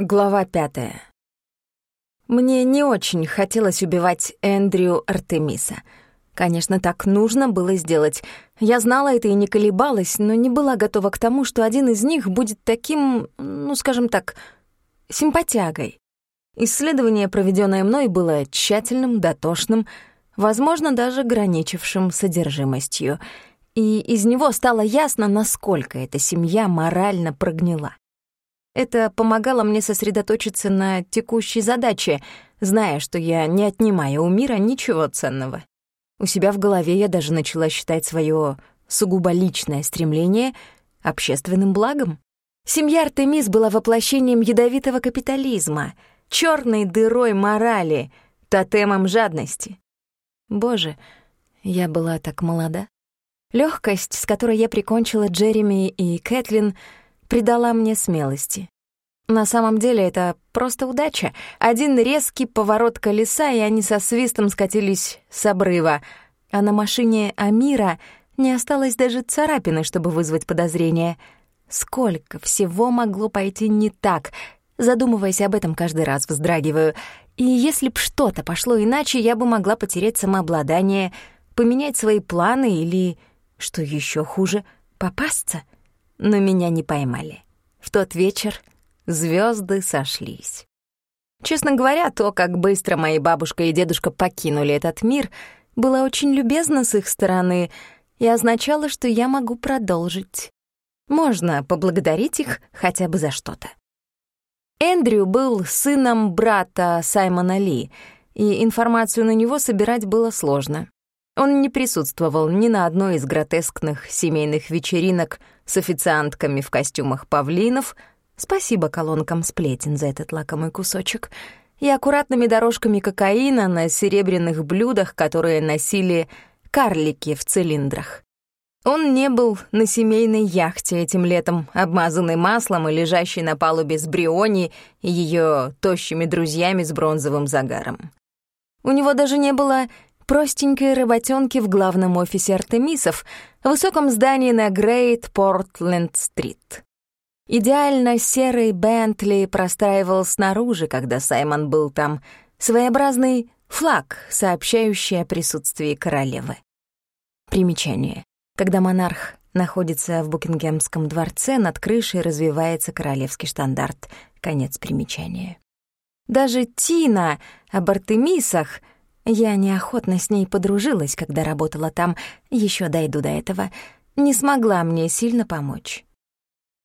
Глава пятая. Мне не очень хотелось убивать Эндрю Артемиса. Конечно, так нужно было сделать. Я знала это и не колебалась, но не была готова к тому, что один из них будет таким, ну, скажем так, симпатягой. Исследование, проведенное мной, было тщательным, дотошным, возможно, даже граничившим содержимостью. И из него стало ясно, насколько эта семья морально прогнила. Это помогало мне сосредоточиться на текущей задаче, зная, что я не отнимаю у мира ничего ценного. У себя в голове я даже начала считать свое сугубо личное стремление общественным благом. Семья Артемис была воплощением ядовитого капитализма, черной дырой морали, тотемом жадности. Боже, я была так молода. Легкость, с которой я прикончила Джереми и Кэтлин — придала мне смелости. На самом деле это просто удача. Один резкий поворот колеса, и они со свистом скатились с обрыва, а на машине Амира не осталось даже царапины, чтобы вызвать подозрение. Сколько всего могло пойти не так, задумываясь об этом каждый раз вздрагиваю. И если б что-то пошло иначе, я бы могла потерять самообладание, поменять свои планы или, что еще хуже, попасться — но меня не поймали. В тот вечер звезды сошлись. Честно говоря, то, как быстро мои бабушка и дедушка покинули этот мир, было очень любезно с их стороны и означало, что я могу продолжить. Можно поблагодарить их хотя бы за что-то. Эндрю был сыном брата Саймона Ли, и информацию на него собирать было сложно. Он не присутствовал ни на одной из гротескных семейных вечеринок с официантками в костюмах павлинов, спасибо колонкам сплетен за этот лакомый кусочек, и аккуратными дорожками кокаина на серебряных блюдах, которые носили карлики в цилиндрах. Он не был на семейной яхте этим летом, обмазанной маслом и лежащей на палубе с Бриони и ее тощими друзьями с бронзовым загаром. У него даже не было простенькой работенки в главном офисе Артемисов, в высоком здании на Грейт Портленд-стрит. Идеально серый Бентли простраивал снаружи, когда Саймон был там, своеобразный флаг, сообщающий о присутствии королевы. Примечание. Когда монарх находится в Букингемском дворце, над крышей развивается королевский штандарт. Конец примечания. Даже Тина об Артемисах — я неохотно с ней подружилась, когда работала там, еще дойду до этого, не смогла мне сильно помочь.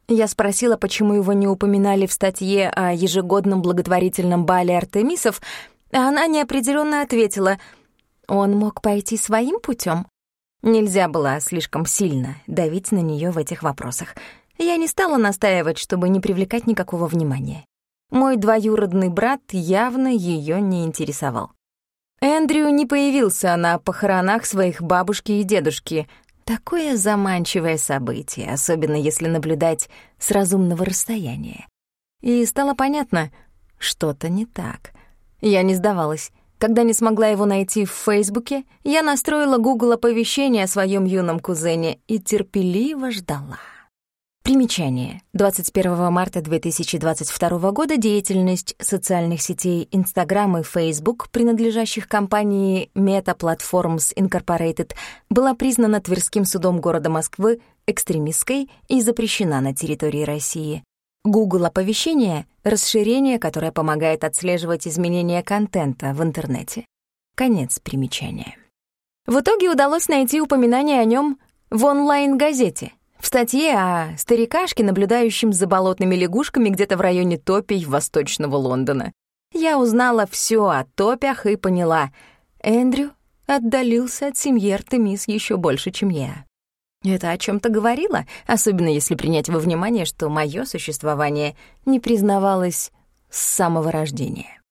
Я спросила, почему его не упоминали в статье о ежегодном благотворительном бале Артемисов, а она неопределенно ответила, он мог пойти своим путем. Нельзя было слишком сильно давить на нее в этих вопросах. Я не стала настаивать, чтобы не привлекать никакого внимания. Мой двоюродный брат явно ее не интересовал. Эндрю не появился на похоронах своих бабушки и дедушки. Такое заманчивое событие, особенно если наблюдать с разумного расстояния. И стало понятно, что-то не так. Я не сдавалась. Когда не смогла его найти в Фейсбуке, я настроила Google оповещение о своем юном кузене и терпеливо ждала. Примечание. 21 марта 2022 года деятельность социальных сетей Instagram и Facebook, принадлежащих компании Meta Platforms Incorporated, была признана Тверским судом города Москвы экстремистской и запрещена на территории России. Google оповещение — расширение, которое помогает отслеживать изменения контента в интернете. Конец примечания. В итоге удалось найти упоминание о нем в онлайн-газете — в статье о старикашке, наблюдающем за болотными лягушками где-то в районе топий Восточного Лондона. Я узнала все о топях и поняла. Эндрю отдалился от семьи Артемис еще больше, чем я. Это о чем то говорило, особенно если принять во внимание, что мое существование не признавалось с самого рождения.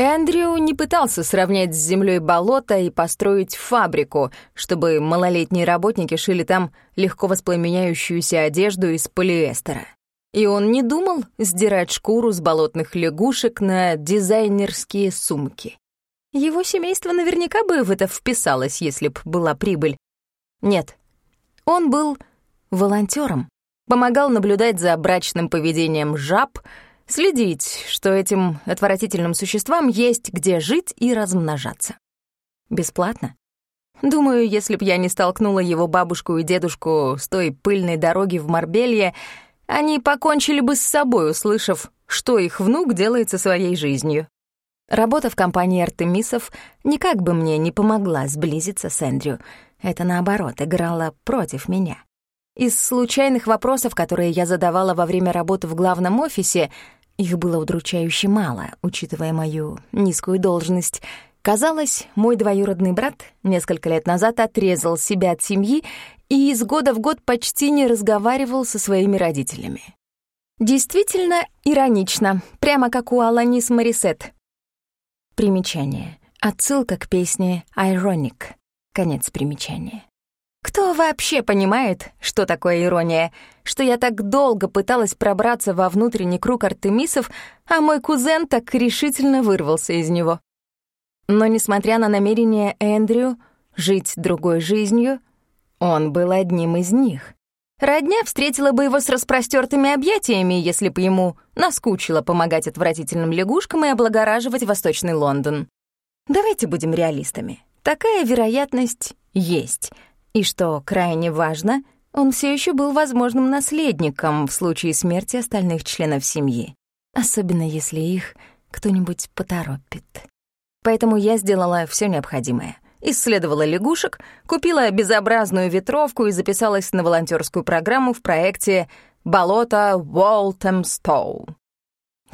Эндрю не пытался сравнять с землей болото и построить фабрику, чтобы малолетние работники шили там легко воспламеняющуюся одежду из полиэстера. И он не думал сдирать шкуру с болотных лягушек на дизайнерские сумки. Его семейство наверняка бы в это вписалось, если б была прибыль. Нет, он был волонтером, помогал наблюдать за брачным поведением жаб — Следить, что этим отвратительным существам есть где жить и размножаться. Бесплатно? Думаю, если б я не столкнула его бабушку и дедушку с той пыльной дороги в Марбелье, они покончили бы с собой, услышав, что их внук делает со своей жизнью. Работа в компании Артемисов никак бы мне не помогла сблизиться с Эндрю. Это, наоборот, играло против меня. Из случайных вопросов, которые я задавала во время работы в главном офисе, их было удручающе мало, учитывая мою низкую должность. Казалось, мой двоюродный брат несколько лет назад отрезал себя от семьи и из года в год почти не разговаривал со своими родителями. Действительно иронично, прямо как у Аланис Морисет. Примечание. Отсылка к песне «Ironic». Конец примечания. Кто вообще понимает, что такое ирония? Что я так долго пыталась пробраться во внутренний круг Артемисов, а мой кузен так решительно вырвался из него. Но несмотря на намерение Эндрю жить другой жизнью, он был одним из них. Родня встретила бы его с распростертыми объятиями, если бы ему наскучило помогать отвратительным лягушкам и облагораживать Восточный Лондон. Давайте будем реалистами. Такая вероятность есть — и что крайне важно, он все еще был возможным наследником в случае смерти остальных членов семьи, особенно если их кто-нибудь поторопит. Поэтому я сделала все необходимое. Исследовала лягушек, купила безобразную ветровку и записалась на волонтерскую программу в проекте «Болото Уолтемстоу».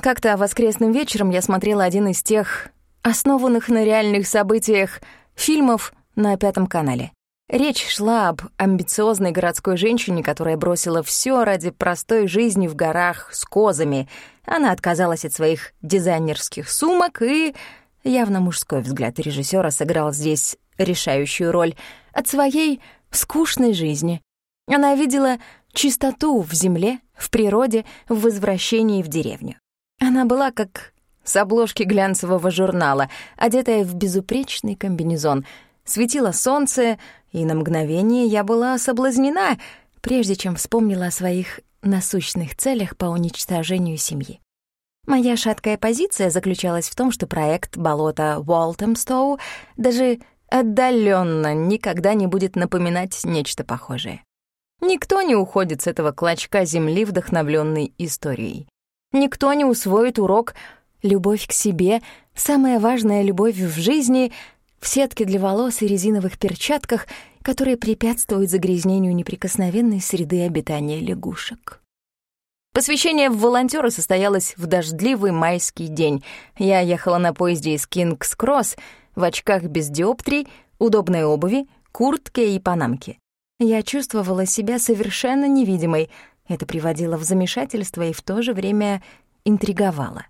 Как-то воскресным вечером я смотрела один из тех, основанных на реальных событиях, фильмов на Пятом канале. Речь шла об амбициозной городской женщине, которая бросила все ради простой жизни в горах с козами. Она отказалась от своих дизайнерских сумок и... Явно мужской взгляд режиссера сыграл здесь решающую роль от своей скучной жизни. Она видела чистоту в земле, в природе, в возвращении в деревню. Она была как с обложки глянцевого журнала, одетая в безупречный комбинезон. Светило солнце, и на мгновение я была соблазнена, прежде чем вспомнила о своих насущных целях по уничтожению семьи. Моя шаткая позиция заключалась в том, что проект «Болото Уолтемстоу» даже отдаленно никогда не будет напоминать нечто похожее. Никто не уходит с этого клочка земли, вдохновленной историей. Никто не усвоит урок «любовь к себе», самая важная любовь в жизни — в сетке для волос и резиновых перчатках, которые препятствуют загрязнению неприкосновенной среды обитания лягушек. Посвящение в волонтёры состоялось в дождливый майский день. Я ехала на поезде из Кингс-Кросс в очках без диоптрий, удобной обуви, куртке и панамке. Я чувствовала себя совершенно невидимой. Это приводило в замешательство и в то же время интриговало.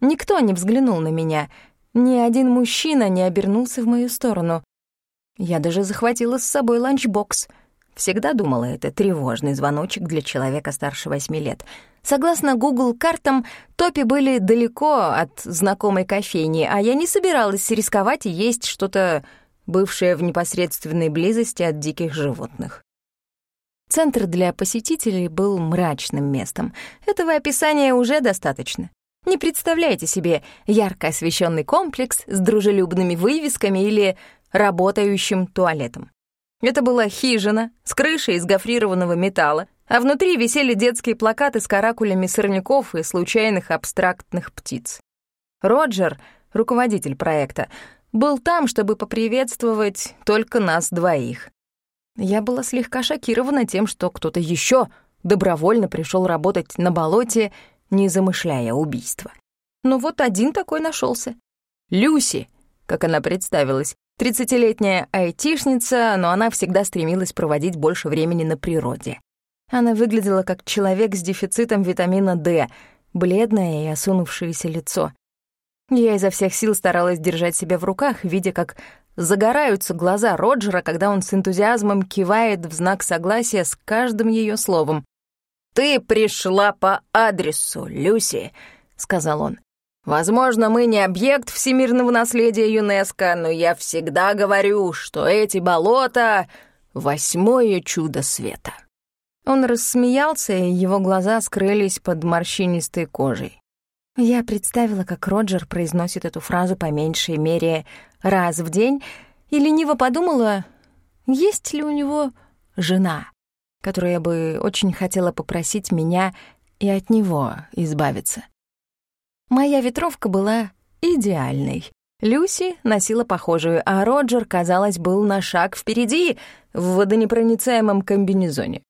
Никто не взглянул на меня — ни один мужчина не обернулся в мою сторону. Я даже захватила с собой ланчбокс. Всегда думала, это тревожный звоночек для человека старше восьми лет. Согласно Google картам, топи были далеко от знакомой кофейни, а я не собиралась рисковать и есть что-то бывшее в непосредственной близости от диких животных. Центр для посетителей был мрачным местом. Этого описания уже достаточно. Не представляете себе ярко освещенный комплекс с дружелюбными вывесками или работающим туалетом. Это была хижина с крышей из гофрированного металла, а внутри висели детские плакаты с каракулями сорняков и случайных абстрактных птиц. Роджер, руководитель проекта, был там, чтобы поприветствовать только нас двоих. Я была слегка шокирована тем, что кто-то еще добровольно пришел работать на болоте не замышляя убийства. Но вот один такой нашелся. Люси, как она представилась, тридцатилетняя айтишница, но она всегда стремилась проводить больше времени на природе. Она выглядела как человек с дефицитом витамина D, бледное и осунувшееся лицо. Я изо всех сил старалась держать себя в руках, видя, как загораются глаза Роджера, когда он с энтузиазмом кивает в знак согласия с каждым ее словом. «Ты пришла по адресу, Люси», — сказал он. «Возможно, мы не объект всемирного наследия ЮНЕСКО, но я всегда говорю, что эти болота — восьмое чудо света». Он рассмеялся, и его глаза скрылись под морщинистой кожей. Я представила, как Роджер произносит эту фразу по меньшей мере раз в день, и лениво подумала, есть ли у него жена, которая бы очень хотела попросить меня и от него избавиться. Моя ветровка была идеальной. Люси носила похожую, а Роджер, казалось, был на шаг впереди в водонепроницаемом комбинезоне.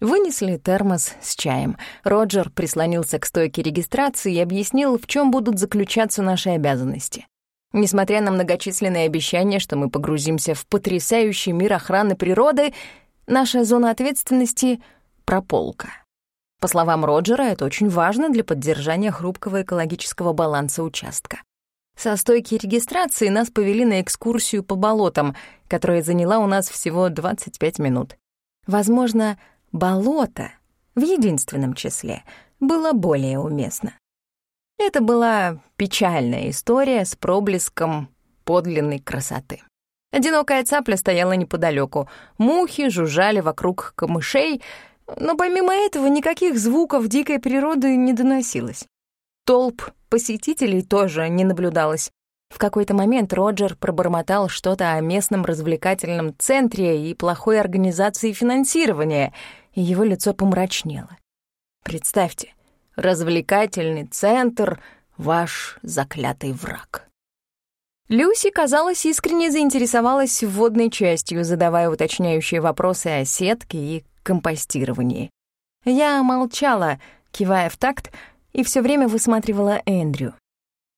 Вынесли термос с чаем. Роджер прислонился к стойке регистрации и объяснил, в чем будут заключаться наши обязанности. Несмотря на многочисленные обещания, что мы погрузимся в потрясающий мир охраны природы, наша зона ответственности — прополка. По словам Роджера, это очень важно для поддержания хрупкого экологического баланса участка. Со стойки регистрации нас повели на экскурсию по болотам, которая заняла у нас всего 25 минут. Возможно, болото в единственном числе было более уместно. Это была печальная история с проблеском подлинной красоты. Одинокая цапля стояла неподалеку, мухи жужжали вокруг камышей, но помимо этого никаких звуков дикой природы не доносилось. Толп посетителей тоже не наблюдалось. В какой-то момент Роджер пробормотал что-то о местном развлекательном центре и плохой организации финансирования, и его лицо помрачнело. Представьте, развлекательный центр — ваш заклятый враг. Люси, казалось, искренне заинтересовалась вводной частью, задавая уточняющие вопросы о сетке и компостировании. Я молчала, кивая в такт, и все время высматривала Эндрю.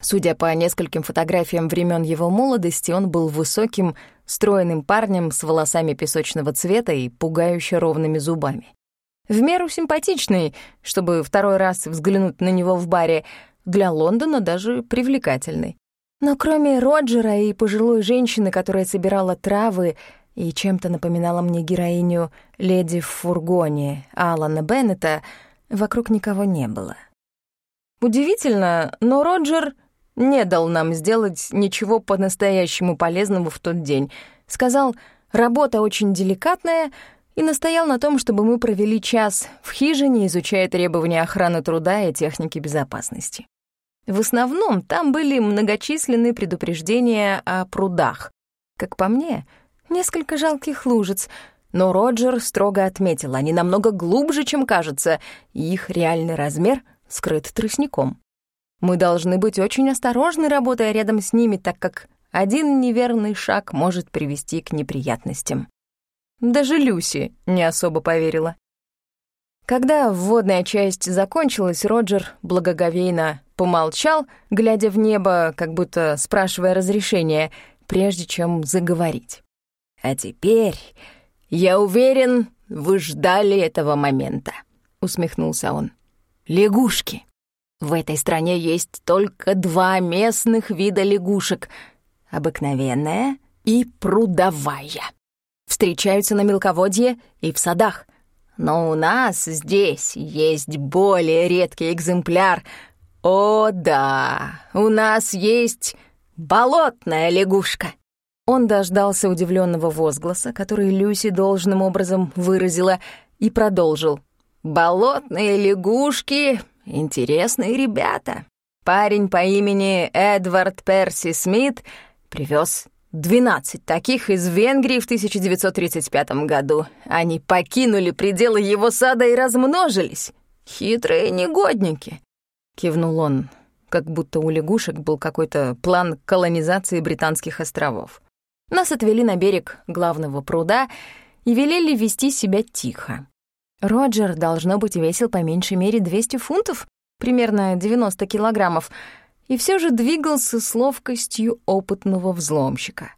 Судя по нескольким фотографиям времен его молодости, он был высоким, стройным парнем с волосами песочного цвета и пугающе ровными зубами. В меру симпатичный, чтобы второй раз взглянуть на него в баре, для Лондона даже привлекательный. Но кроме Роджера и пожилой женщины, которая собирала травы и чем-то напоминала мне героиню «Леди в фургоне» Алана Беннета, вокруг никого не было. Удивительно, но Роджер не дал нам сделать ничего по-настоящему полезного в тот день. Сказал, работа очень деликатная, и настоял на том, чтобы мы провели час в хижине, изучая требования охраны труда и техники безопасности. В основном там были многочисленные предупреждения о прудах. Как по мне, несколько жалких лужиц, но Роджер строго отметил, они намного глубже, чем кажется, и их реальный размер скрыт тростником. Мы должны быть очень осторожны, работая рядом с ними, так как один неверный шаг может привести к неприятностям. Даже Люси не особо поверила. Когда вводная часть закончилась, Роджер благоговейно помолчал, глядя в небо, как будто спрашивая разрешения, прежде чем заговорить. «А теперь, я уверен, вы ждали этого момента», — усмехнулся он. «Лягушки. В этой стране есть только два местных вида лягушек — обыкновенная и прудовая. Встречаются на мелководье и в садах. Но у нас здесь есть более редкий экземпляр. О, да, у нас есть болотная лягушка. Он дождался удивленного возгласа, который Люси должным образом выразила, и продолжил. «Болотные лягушки Интересные ребята. Парень по имени Эдвард Перси Смит привез 12 таких из Венгрии в 1935 году. Они покинули пределы его сада и размножились. Хитрые негодники, кивнул он, как будто у лягушек был какой-то план колонизации британских островов. Нас отвели на берег главного пруда и велели вести себя тихо. Роджер, должно быть, весил по меньшей мере 200 фунтов, примерно 90 килограммов, и все же двигался с ловкостью опытного взломщика.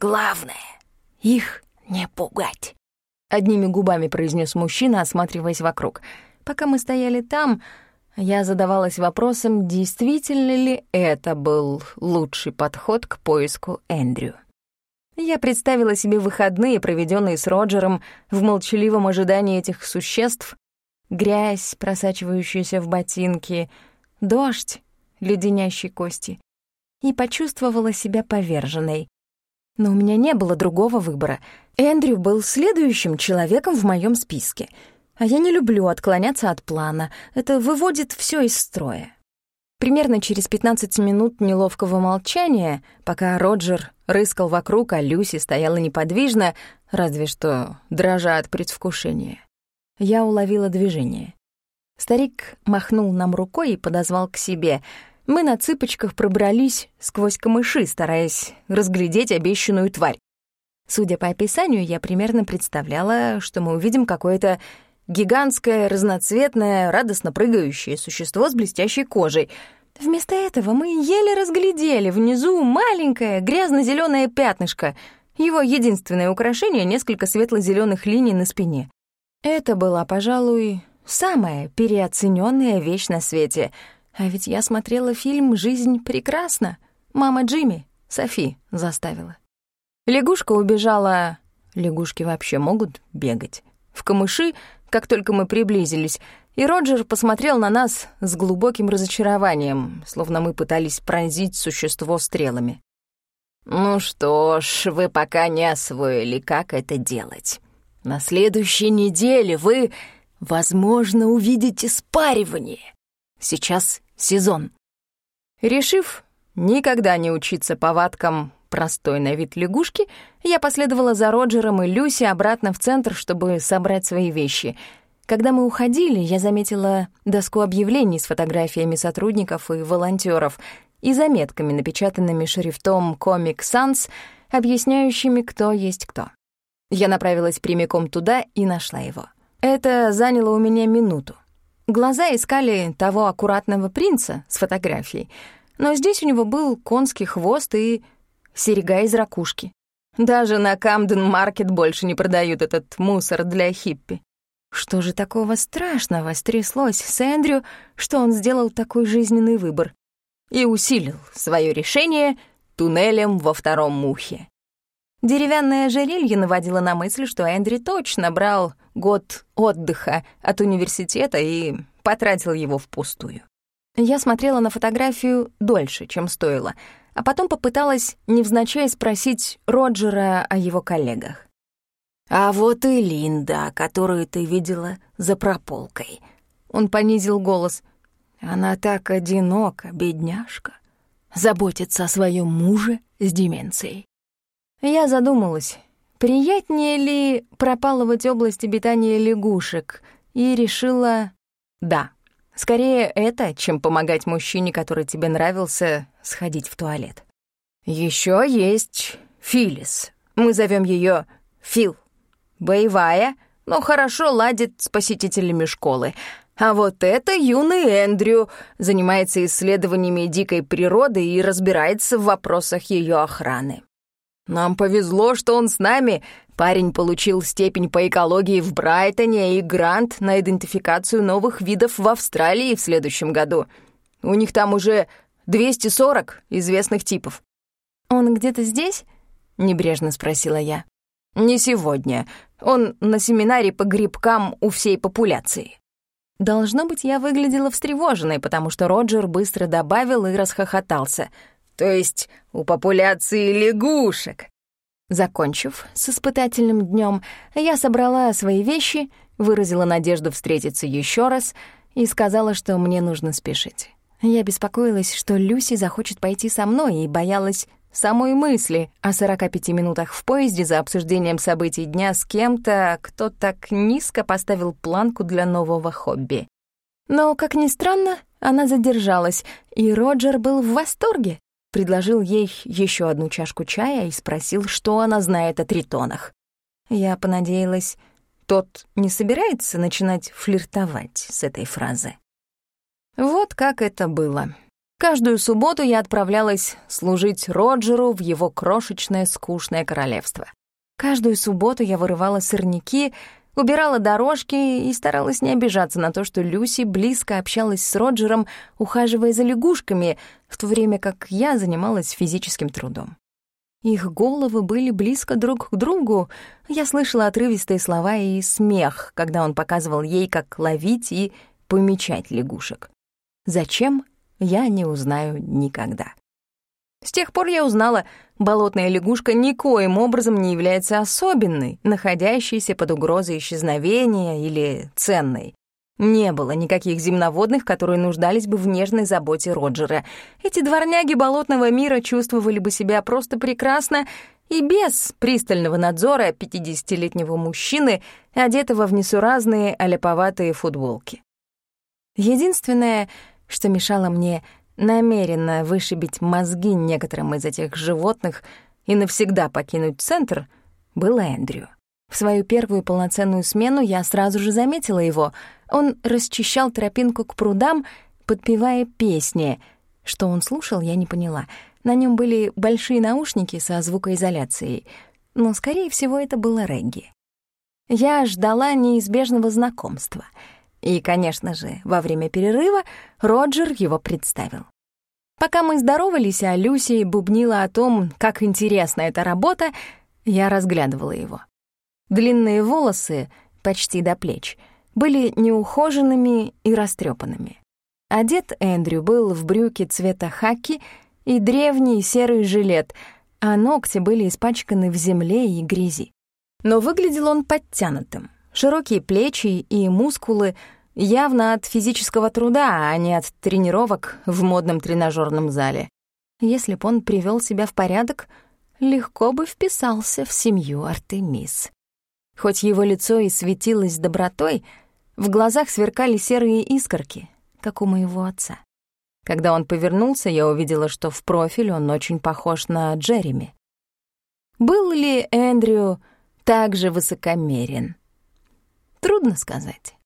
«Главное — их не пугать», — одними губами произнес мужчина, осматриваясь вокруг. Пока мы стояли там, я задавалась вопросом, действительно ли это был лучший подход к поиску Эндрю. Я представила себе выходные, проведенные с Роджером в молчаливом ожидании этих существ, грязь, просачивающаяся в ботинки, дождь, леденящий кости, и почувствовала себя поверженной. Но у меня не было другого выбора. Эндрю был следующим человеком в моем списке, а я не люблю отклоняться от плана, это выводит все из строя. Примерно через 15 минут неловкого молчания, пока Роджер рыскал вокруг, а Люси стояла неподвижно, разве что дрожа от предвкушения, я уловила движение. Старик махнул нам рукой и подозвал к себе. Мы на цыпочках пробрались сквозь камыши, стараясь разглядеть обещанную тварь. Судя по описанию, я примерно представляла, что мы увидим какое-то гигантское, разноцветное, радостно прыгающее существо с блестящей кожей. Вместо этого мы еле разглядели внизу маленькое грязно зеленое пятнышко. Его единственное украшение — несколько светло зеленых линий на спине. Это была, пожалуй, самая переоцененная вещь на свете. А ведь я смотрела фильм «Жизнь прекрасна». Мама Джимми, Софи, заставила. Лягушка убежала... Лягушки вообще могут бегать. В камыши, как только мы приблизились, и Роджер посмотрел на нас с глубоким разочарованием, словно мы пытались пронзить существо стрелами. «Ну что ж, вы пока не освоили, как это делать. На следующей неделе вы, возможно, увидите спаривание. Сейчас сезон. Решив никогда не учиться повадкам простой на вид лягушки, я последовала за Роджером и Люси обратно в центр, чтобы собрать свои вещи. Когда мы уходили, я заметила доску объявлений с фотографиями сотрудников и волонтеров и заметками, напечатанными шрифтом Comic Sans, объясняющими, кто есть кто. Я направилась прямиком туда и нашла его. Это заняло у меня минуту. Глаза искали того аккуратного принца с фотографией, но здесь у него был конский хвост и серега из ракушки. Даже на Камден-маркет больше не продают этот мусор для хиппи. Что же такого страшного стряслось с Эндрю, что он сделал такой жизненный выбор? И усилил свое решение туннелем во втором мухе. Деревянное ожерелье наводило на мысль, что Эндри точно брал год отдыха от университета и потратил его впустую. Я смотрела на фотографию дольше, чем стоило, а потом попыталась невзначай спросить Роджера о его коллегах. «А вот и Линда, которую ты видела за прополкой». Он понизил голос. «Она так одинока, бедняжка. Заботится о своем муже с деменцией. Я задумалась, приятнее ли пропалывать область обитания лягушек, и решила «да». Скорее это, чем помогать мужчине, который тебе нравился, сходить в туалет. Еще есть Филис. Мы зовем ее Фил. Боевая, но хорошо ладит с посетителями школы. А вот это юный Эндрю, занимается исследованиями дикой природы и разбирается в вопросах ее охраны. Нам повезло, что он с нами. Парень получил степень по экологии в Брайтоне и грант на идентификацию новых видов в Австралии в следующем году. У них там уже 240 известных типов. «Он где-то здесь?» — небрежно спросила я. «Не сегодня. Он на семинаре по грибкам у всей популяции». Должно быть, я выглядела встревоженной, потому что Роджер быстро добавил и расхохотался — то есть у популяции лягушек. Закончив с испытательным днем, я собрала свои вещи, выразила надежду встретиться еще раз и сказала, что мне нужно спешить. Я беспокоилась, что Люси захочет пойти со мной и боялась самой мысли о 45 минутах в поезде за обсуждением событий дня с кем-то, кто так низко поставил планку для нового хобби. Но, как ни странно, она задержалась, и Роджер был в восторге предложил ей еще одну чашку чая и спросил, что она знает о тритонах. Я понадеялась, тот не собирается начинать флиртовать с этой фразы. Вот как это было. Каждую субботу я отправлялась служить Роджеру в его крошечное скучное королевство. Каждую субботу я вырывала сорняки, убирала дорожки и старалась не обижаться на то, что Люси близко общалась с Роджером, ухаживая за лягушками, в то время как я занималась физическим трудом. Их головы были близко друг к другу. Я слышала отрывистые слова и смех, когда он показывал ей, как ловить и помечать лягушек. Зачем, я не узнаю никогда. С тех пор я узнала, болотная лягушка никоим образом не является особенной, находящейся под угрозой исчезновения или ценной. Не было никаких земноводных, которые нуждались бы в нежной заботе Роджера. Эти дворняги болотного мира чувствовали бы себя просто прекрасно и без пристального надзора 50-летнего мужчины, одетого в несуразные аляповатые футболки. Единственное, что мешало мне намеренно вышибить мозги некоторым из этих животных и навсегда покинуть центр, был Эндрю. В свою первую полноценную смену я сразу же заметила его. Он расчищал тропинку к прудам, подпевая песни. Что он слушал, я не поняла. На нем были большие наушники со звукоизоляцией, но, скорее всего, это было регги. Я ждала неизбежного знакомства. И, конечно же, во время перерыва Роджер его представил. Пока мы здоровались, а Люси бубнила о том, как интересна эта работа, я разглядывала его. Длинные волосы, почти до плеч, были неухоженными и растрепанными. Одет Эндрю был в брюки цвета хаки и древний серый жилет, а ногти были испачканы в земле и грязи. Но выглядел он подтянутым. Широкие плечи и мускулы явно от физического труда, а не от тренировок в модном тренажерном зале. Если б он привел себя в порядок, легко бы вписался в семью Артемис. Хоть его лицо и светилось добротой, в глазах сверкали серые искорки, как у моего отца. Когда он повернулся, я увидела, что в профиль он очень похож на Джереми. Был ли Эндрю так же высокомерен? Трудно сказать.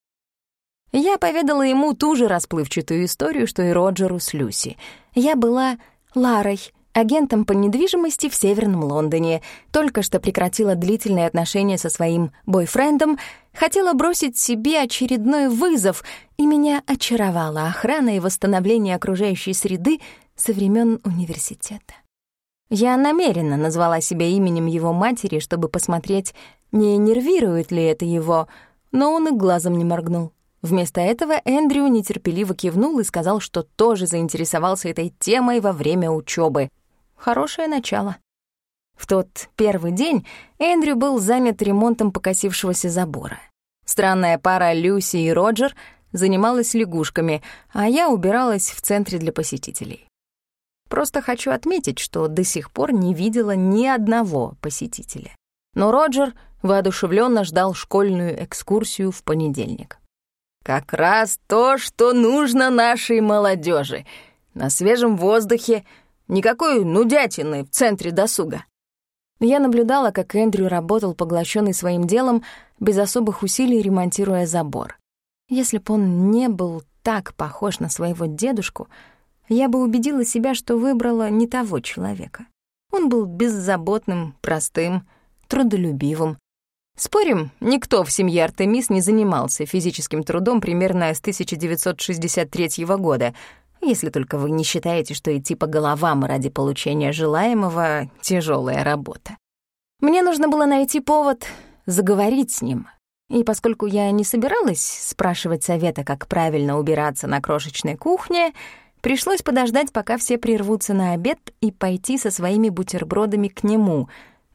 Я поведала ему ту же расплывчатую историю, что и Роджеру с Люси. Я была Ларой, агентом по недвижимости в Северном Лондоне, только что прекратила длительные отношения со своим бойфрендом, хотела бросить себе очередной вызов, и меня очаровала охрана и восстановление окружающей среды со времен университета. Я намеренно назвала себя именем его матери, чтобы посмотреть, не нервирует ли это его, но он и глазом не моргнул. Вместо этого Эндрю нетерпеливо кивнул и сказал, что тоже заинтересовался этой темой во время учебы. Хорошее начало. В тот первый день Эндрю был занят ремонтом покосившегося забора. Странная пара Люси и Роджер занималась лягушками, а я убиралась в центре для посетителей. Просто хочу отметить, что до сих пор не видела ни одного посетителя. Но Роджер воодушевленно ждал школьную экскурсию в понедельник. «Как раз то, что нужно нашей молодежи. На свежем воздухе, Никакой нудятины в центре досуга. Я наблюдала, как Эндрю работал, поглощенный своим делом, без особых усилий ремонтируя забор. Если б он не был так похож на своего дедушку, я бы убедила себя, что выбрала не того человека. Он был беззаботным, простым, трудолюбивым. Спорим, никто в семье Артемис не занимался физическим трудом примерно с 1963 года, если только вы не считаете, что идти по головам ради получения желаемого — тяжелая работа. Мне нужно было найти повод заговорить с ним. И поскольку я не собиралась спрашивать совета, как правильно убираться на крошечной кухне, пришлось подождать, пока все прервутся на обед, и пойти со своими бутербродами к нему.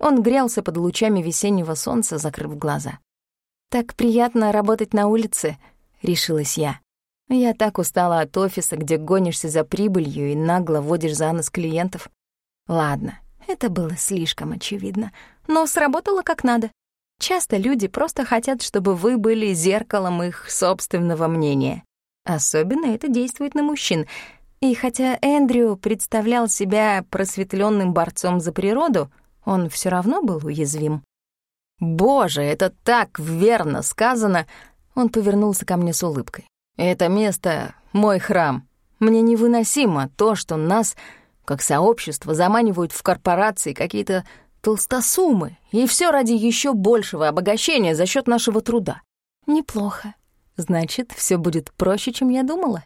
Он грелся под лучами весеннего солнца, закрыв глаза. «Так приятно работать на улице», — решилась я. Я так устала от офиса, где гонишься за прибылью и нагло водишь за нос клиентов. Ладно, это было слишком очевидно, но сработало как надо. Часто люди просто хотят, чтобы вы были зеркалом их собственного мнения. Особенно это действует на мужчин. И хотя Эндрю представлял себя просветленным борцом за природу, он все равно был уязвим. «Боже, это так верно сказано!» Он повернулся ко мне с улыбкой. Это место — мой храм. Мне невыносимо то, что нас, как сообщество, заманивают в корпорации какие-то толстосумы, и все ради еще большего обогащения за счет нашего труда. Неплохо. Значит, все будет проще, чем я думала.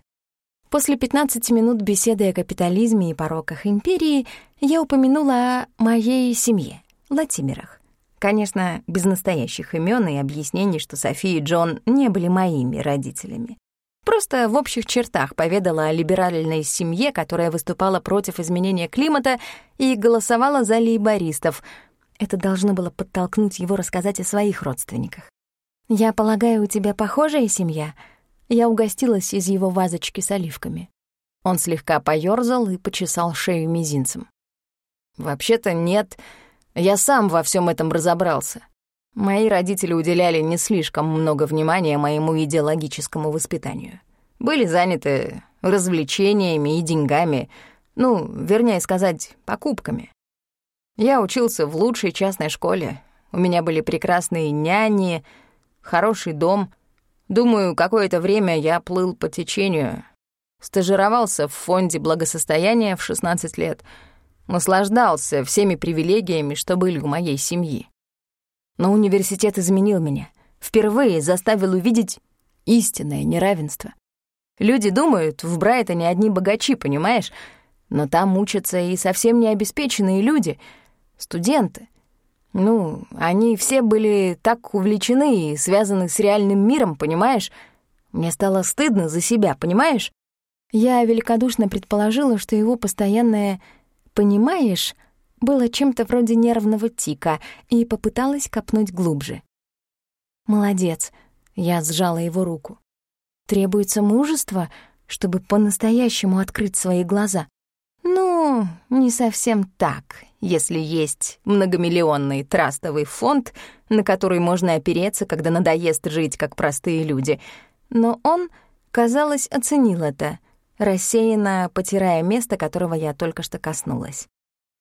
После 15 минут беседы о капитализме и пороках империи я упомянула о моей семье, Латимерах. Конечно, без настоящих имен и объяснений, что София и Джон не были моими родителями. Просто в общих чертах поведала о либеральной семье, которая выступала против изменения климата и голосовала за лейбористов. Это должно было подтолкнуть его рассказать о своих родственниках. «Я полагаю, у тебя похожая семья?» Я угостилась из его вазочки с оливками. Он слегка поёрзал и почесал шею мизинцем. «Вообще-то нет. Я сам во всем этом разобрался. Мои родители уделяли не слишком много внимания моему идеологическому воспитанию. Были заняты развлечениями и деньгами, ну, вернее сказать, покупками. Я учился в лучшей частной школе, у меня были прекрасные няни, хороший дом. Думаю, какое-то время я плыл по течению. Стажировался в фонде благосостояния в 16 лет. Наслаждался всеми привилегиями, что были у моей семьи. Но университет изменил меня. Впервые заставил увидеть истинное неравенство. Люди думают, в Брайтоне одни богачи, понимаешь? Но там учатся и совсем необеспеченные люди, студенты. Ну, они все были так увлечены и связаны с реальным миром, понимаешь? Мне стало стыдно за себя, понимаешь? Я великодушно предположила, что его постоянное «понимаешь» было чем-то вроде нервного тика, и попыталась копнуть глубже. «Молодец», — я сжала его руку. «Требуется мужество, чтобы по-настоящему открыть свои глаза». «Ну, не совсем так, если есть многомиллионный трастовый фонд, на который можно опереться, когда надоест жить, как простые люди. Но он, казалось, оценил это, рассеянно потирая место, которого я только что коснулась.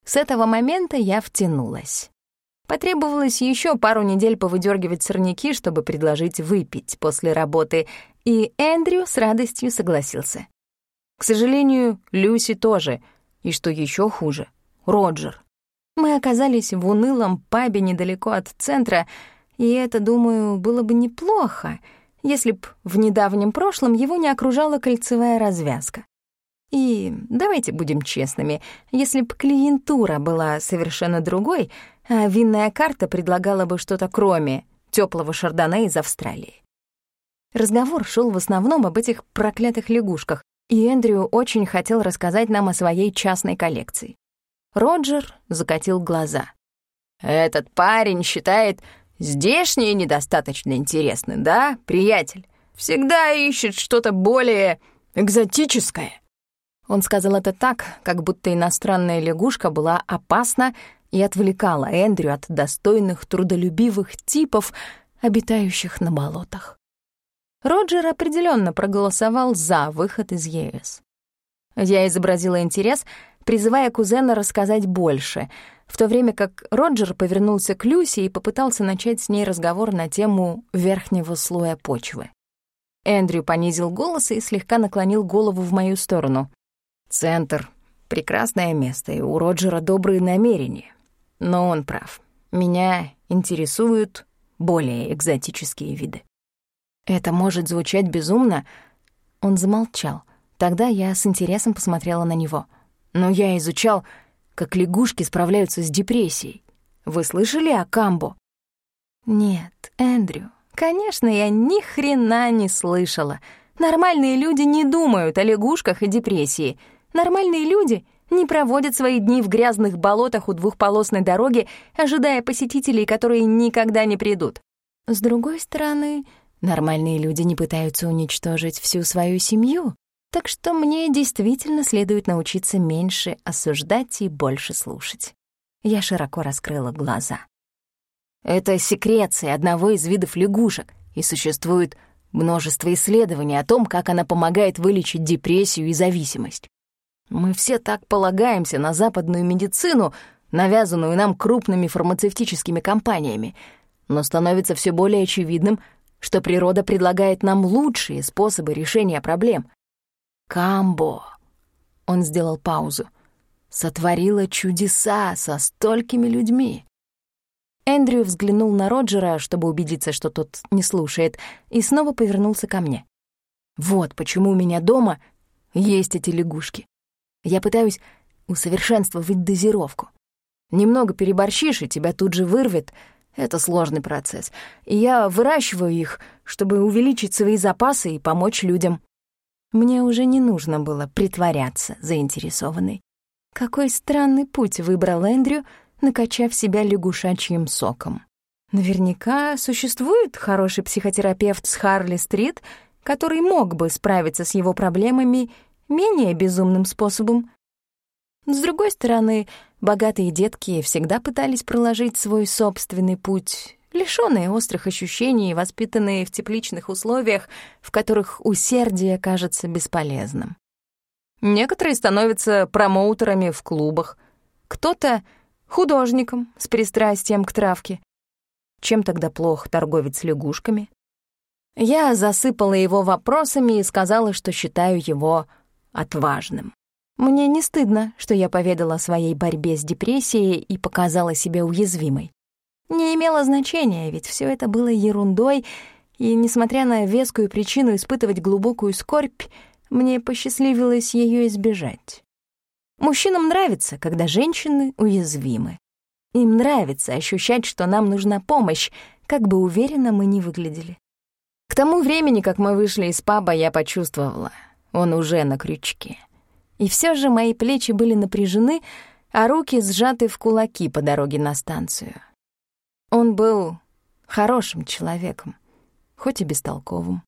С этого момента я втянулась. Потребовалось еще пару недель повыдергивать сорняки, чтобы предложить выпить после работы, и Эндрю с радостью согласился. К сожалению, Люси тоже, и что еще хуже, Роджер. Мы оказались в унылом пабе недалеко от центра, и это, думаю, было бы неплохо, если б в недавнем прошлом его не окружала кольцевая развязка. И давайте будем честными, если б клиентура была совершенно другой, а винная карта предлагала бы что-то кроме теплого шардоне из Австралии. Разговор шел в основном об этих проклятых лягушках, и Эндрю очень хотел рассказать нам о своей частной коллекции. Роджер закатил глаза. «Этот парень считает здешние недостаточно интересны, да, приятель? Всегда ищет что-то более экзотическое». Он сказал это так, как будто иностранная лягушка была опасна и отвлекала Эндрю от достойных трудолюбивых типов, обитающих на болотах. Роджер определенно проголосовал за выход из ЕС. Я изобразила интерес, призывая кузена рассказать больше, в то время как Роджер повернулся к Люси и попытался начать с ней разговор на тему верхнего слоя почвы. Эндрю понизил голос и слегка наклонил голову в мою сторону. «Центр — прекрасное место, и у Роджера добрые намерения. Но он прав. Меня интересуют более экзотические виды». «Это может звучать безумно?» Он замолчал. Тогда я с интересом посмотрела на него — но я изучал, как лягушки справляются с депрессией. Вы слышали о Камбо? Нет, Эндрю, конечно, я ни хрена не слышала. Нормальные люди не думают о лягушках и депрессии. Нормальные люди не проводят свои дни в грязных болотах у двухполосной дороги, ожидая посетителей, которые никогда не придут. С другой стороны, нормальные люди не пытаются уничтожить всю свою семью, так что мне действительно следует научиться меньше осуждать и больше слушать. Я широко раскрыла глаза. Это секреция одного из видов лягушек, и существует множество исследований о том, как она помогает вылечить депрессию и зависимость. Мы все так полагаемся на западную медицину, навязанную нам крупными фармацевтическими компаниями, но становится все более очевидным, что природа предлагает нам лучшие способы решения проблем. Камбо, он сделал паузу, сотворила чудеса со столькими людьми. Эндрю взглянул на Роджера, чтобы убедиться, что тот не слушает, и снова повернулся ко мне. «Вот почему у меня дома есть эти лягушки. Я пытаюсь усовершенствовать дозировку. Немного переборщишь, и тебя тут же вырвет. Это сложный процесс. И я выращиваю их, чтобы увеличить свои запасы и помочь людям. Мне уже не нужно было притворяться заинтересованной. Какой странный путь выбрал Эндрю, накачав себя лягушачьим соком. Наверняка существует хороший психотерапевт с Харли-стрит, который мог бы справиться с его проблемами менее безумным способом. С другой стороны, богатые детки всегда пытались проложить свой собственный путь, лишённые острых ощущений, воспитанные в тепличных условиях, в которых усердие кажется бесполезным. Некоторые становятся промоутерами в клубах, кто-то — художником с пристрастием к травке. Чем тогда плох торговец лягушками? Я засыпала его вопросами и сказала, что считаю его отважным. Мне не стыдно, что я поведала о своей борьбе с депрессией и показала себя уязвимой. Не имело значения, ведь все это было ерундой, и, несмотря на вескую причину испытывать глубокую скорбь, мне посчастливилось ее избежать. Мужчинам нравится, когда женщины уязвимы. Им нравится ощущать, что нам нужна помощь, как бы уверенно мы ни выглядели. К тому времени, как мы вышли из паба, я почувствовала, он уже на крючке. И все же мои плечи были напряжены, а руки сжаты в кулаки по дороге на станцию. Он был хорошим человеком, хоть и бестолковым.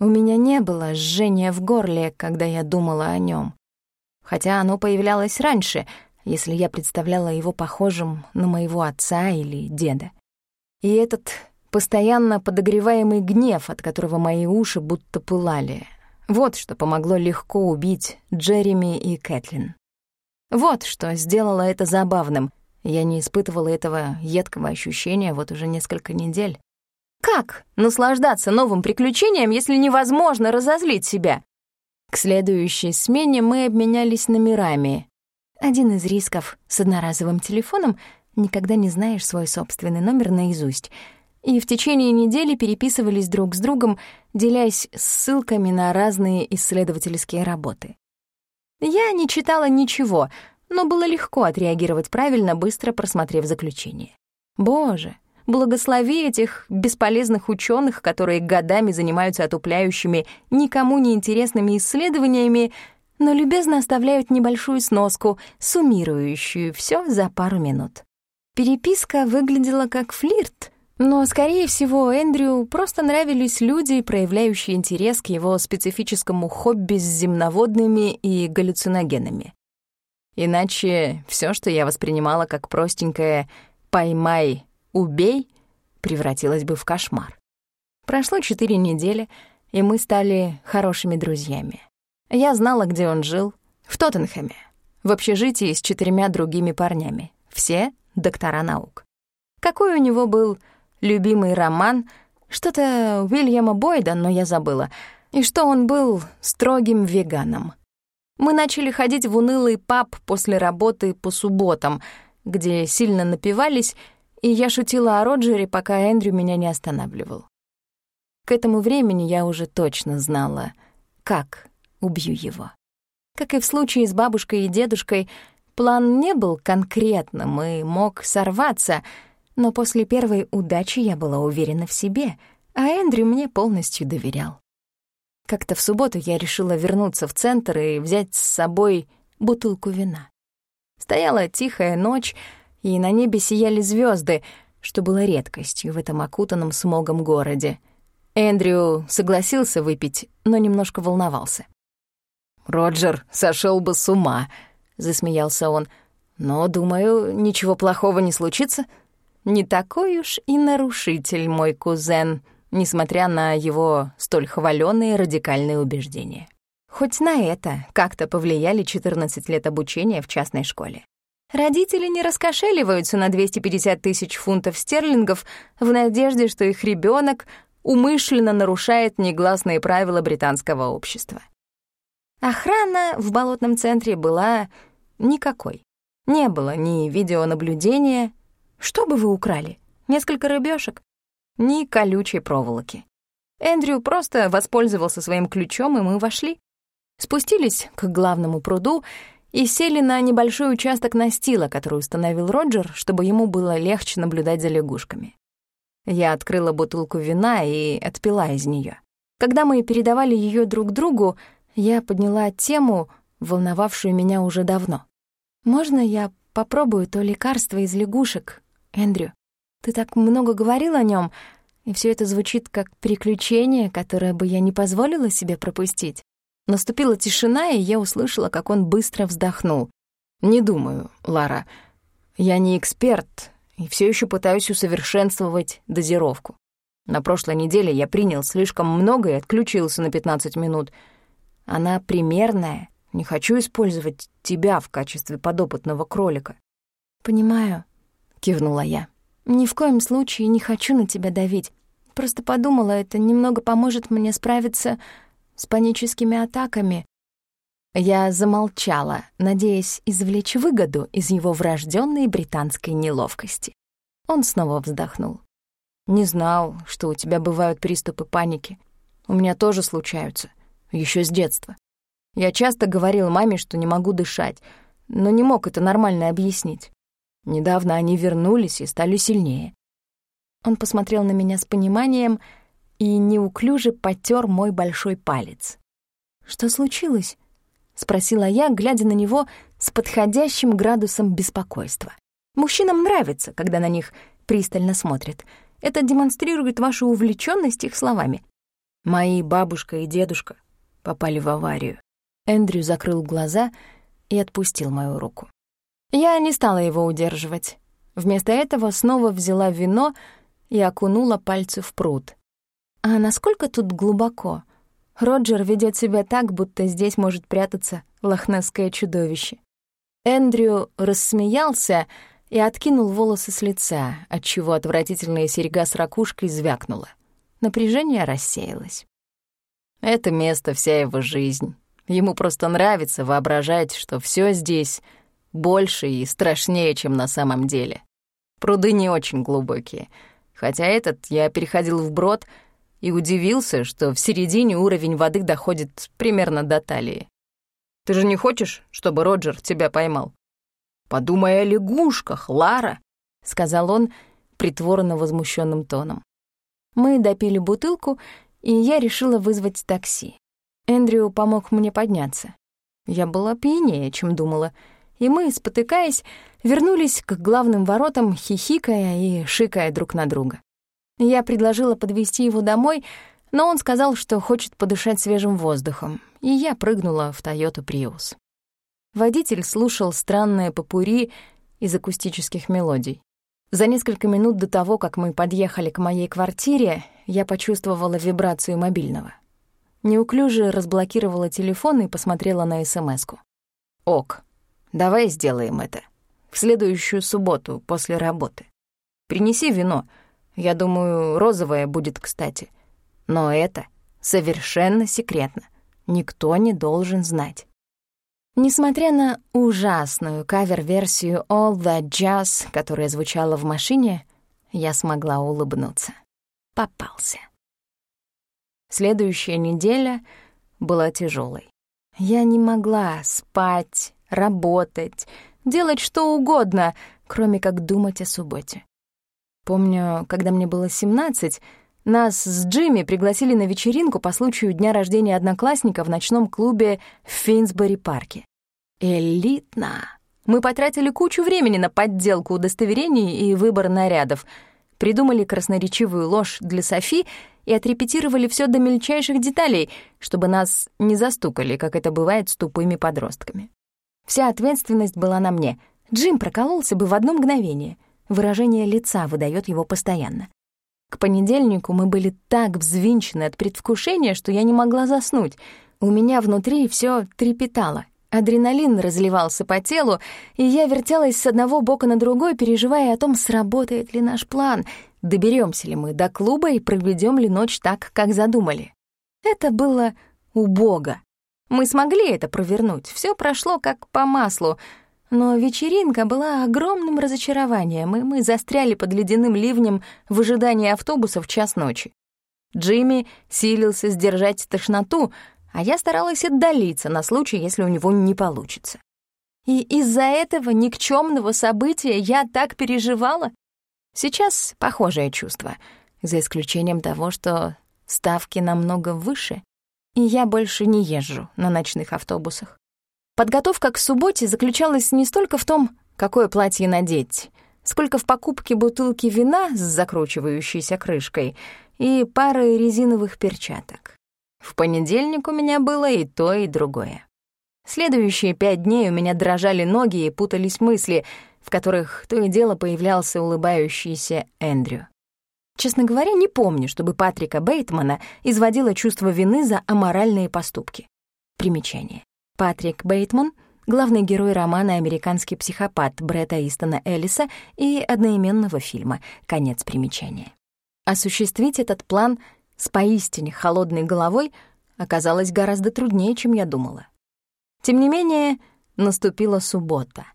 У меня не было жжения в горле, когда я думала о нем, хотя оно появлялось раньше, если я представляла его похожим на моего отца или деда. И этот постоянно подогреваемый гнев, от которого мои уши будто пылали, вот что помогло легко убить Джереми и Кэтлин. Вот что сделало это забавным. Я не испытывала этого едкого ощущения вот уже несколько недель. Как наслаждаться новым приключением, если невозможно разозлить себя? К следующей смене мы обменялись номерами. Один из рисков с одноразовым телефоном — никогда не знаешь свой собственный номер наизусть — и в течение недели переписывались друг с другом, делясь ссылками на разные исследовательские работы. Я не читала ничего, но было легко отреагировать правильно, быстро просмотрев заключение. Боже, благослови этих бесполезных ученых, которые годами занимаются отупляющими, никому не интересными исследованиями, но любезно оставляют небольшую сноску, суммирующую все за пару минут. Переписка выглядела как флирт, но, скорее всего, Эндрю просто нравились люди, проявляющие интерес к его специфическому хобби с земноводными и галлюциногенами. Иначе все, что я воспринимала как простенькое «поймай, убей», превратилось бы в кошмар. Прошло четыре недели, и мы стали хорошими друзьями. Я знала, где он жил, в Тоттенхэме, в общежитии с четырьмя другими парнями, все доктора наук. Какой у него был любимый роман, что-то Уильяма Бойда, но я забыла, и что он был строгим веганом. Мы начали ходить в унылый паб после работы по субботам, где сильно напивались, и я шутила о Роджере, пока Эндрю меня не останавливал. К этому времени я уже точно знала, как убью его. Как и в случае с бабушкой и дедушкой, план не был конкретным и мог сорваться — но после первой удачи я была уверена в себе, а Эндрю мне полностью доверял. Как-то в субботу я решила вернуться в центр и взять с собой бутылку вина. Стояла тихая ночь, и на небе сияли звезды, что было редкостью в этом окутанном смогом городе. Эндрю согласился выпить, но немножко волновался. «Роджер сошел бы с ума», — засмеялся он. «Но, думаю, ничего плохого не случится». Не такой уж и нарушитель мой кузен, несмотря на его столь хвалёные радикальные убеждения. Хоть на это как-то повлияли 14 лет обучения в частной школе. Родители не раскошеливаются на 250 тысяч фунтов стерлингов в надежде, что их ребенок умышленно нарушает негласные правила британского общества. Охрана в болотном центре была никакой. Не было ни видеонаблюдения, что бы вы украли? Несколько рыбешек? Ни колючей проволоки. Эндрю просто воспользовался своим ключом, и мы вошли. Спустились к главному пруду и сели на небольшой участок настила, который установил Роджер, чтобы ему было легче наблюдать за лягушками. Я открыла бутылку вина и отпила из нее. Когда мы передавали ее друг другу, я подняла тему, волновавшую меня уже давно. «Можно я попробую то лекарство из лягушек, Эндрю, ты так много говорил о нем. И все это звучит как приключение, которое бы я не позволила себе пропустить. Наступила тишина, и я услышала, как он быстро вздохнул. «Не думаю, Лара. Я не эксперт и все еще пытаюсь усовершенствовать дозировку. На прошлой неделе я принял слишком много и отключился на 15 минут. Она примерная. Не хочу использовать тебя в качестве подопытного кролика». «Понимаю», — кивнула я. «Ни в коем случае не хочу на тебя давить. Просто подумала, это немного поможет мне справиться с паническими атаками». Я замолчала, надеясь извлечь выгоду из его врожденной британской неловкости. Он снова вздохнул. «Не знал, что у тебя бывают приступы паники. У меня тоже случаются, еще с детства. Я часто говорил маме, что не могу дышать, но не мог это нормально объяснить. Недавно они вернулись и стали сильнее. Он посмотрел на меня с пониманием и неуклюже потер мой большой палец. «Что случилось?» — спросила я, глядя на него с подходящим градусом беспокойства. «Мужчинам нравится, когда на них пристально смотрят. Это демонстрирует вашу увлеченность их словами». «Мои бабушка и дедушка попали в аварию». Эндрю закрыл глаза и отпустил мою руку. Я не стала его удерживать. Вместо этого снова взяла вино и окунула пальцы в пруд. А насколько тут глубоко? Роджер ведет себя так, будто здесь может прятаться лохнесское чудовище. Эндрю рассмеялся и откинул волосы с лица, отчего отвратительная серьга с ракушкой звякнула. Напряжение рассеялось. Это место — вся его жизнь. Ему просто нравится воображать, что все здесь больше и страшнее, чем на самом деле. Пруды не очень глубокие, хотя этот я переходил вброд и удивился, что в середине уровень воды доходит примерно до талии. Ты же не хочешь, чтобы Роджер тебя поймал? Подумай о лягушках, Лара, сказал он притворно возмущенным тоном. Мы допили бутылку, и я решила вызвать такси. Эндрю помог мне подняться. Я была пьянее, чем думала — и мы, спотыкаясь, вернулись к главным воротам, хихикая и шикая друг на друга. Я предложила подвести его домой, но он сказал, что хочет подышать свежим воздухом, и я прыгнула в Toyota Prius. Водитель слушал странные попури из акустических мелодий. За несколько минут до того, как мы подъехали к моей квартире, я почувствовала вибрацию мобильного. Неуклюже разблокировала телефон и посмотрела на СМСку. «Ок», Давай сделаем это. В следующую субботу после работы. Принеси вино. Я думаю, розовое будет кстати. Но это совершенно секретно. Никто не должен знать. Несмотря на ужасную кавер-версию All That Jazz, которая звучала в машине, я смогла улыбнуться. Попался. Следующая неделя была тяжелой. Я не могла спать, работать, делать что угодно, кроме как думать о субботе. Помню, когда мне было 17, нас с Джимми пригласили на вечеринку по случаю дня рождения одноклассника в ночном клубе в Финсбери-парке. Элитно! Мы потратили кучу времени на подделку удостоверений и выбор нарядов, придумали красноречивую ложь для Софи и отрепетировали все до мельчайших деталей, чтобы нас не застукали, как это бывает с тупыми подростками. Вся ответственность была на мне. Джим прокололся бы в одно мгновение. Выражение лица выдает его постоянно. К понедельнику мы были так взвинчены от предвкушения, что я не могла заснуть. У меня внутри все трепетало. Адреналин разливался по телу, и я вертелась с одного бока на другой, переживая о том, сработает ли наш план, доберемся ли мы до клуба и проведем ли ночь так, как задумали. Это было убого. Мы смогли это провернуть, все прошло как по маслу, но вечеринка была огромным разочарованием, и мы застряли под ледяным ливнем в ожидании автобуса в час ночи. Джимми силился сдержать тошноту, а я старалась отдалиться на случай, если у него не получится. И из-за этого никчемного события я так переживала. Сейчас похожее чувство, за исключением того, что ставки намного выше и я больше не езжу на ночных автобусах. Подготовка к субботе заключалась не столько в том, какое платье надеть, сколько в покупке бутылки вина с закручивающейся крышкой и пары резиновых перчаток. В понедельник у меня было и то, и другое. Следующие пять дней у меня дрожали ноги и путались мысли, в которых то и дело появлялся улыбающийся Эндрю. Честно говоря, не помню, чтобы Патрика Бейтмана изводило чувство вины за аморальные поступки. Примечание. Патрик Бейтман — главный герой романа «Американский психопат» Бретта Истона Эллиса и одноименного фильма. Конец примечания. Осуществить этот план с поистине холодной головой оказалось гораздо труднее, чем я думала. Тем не менее, наступила суббота.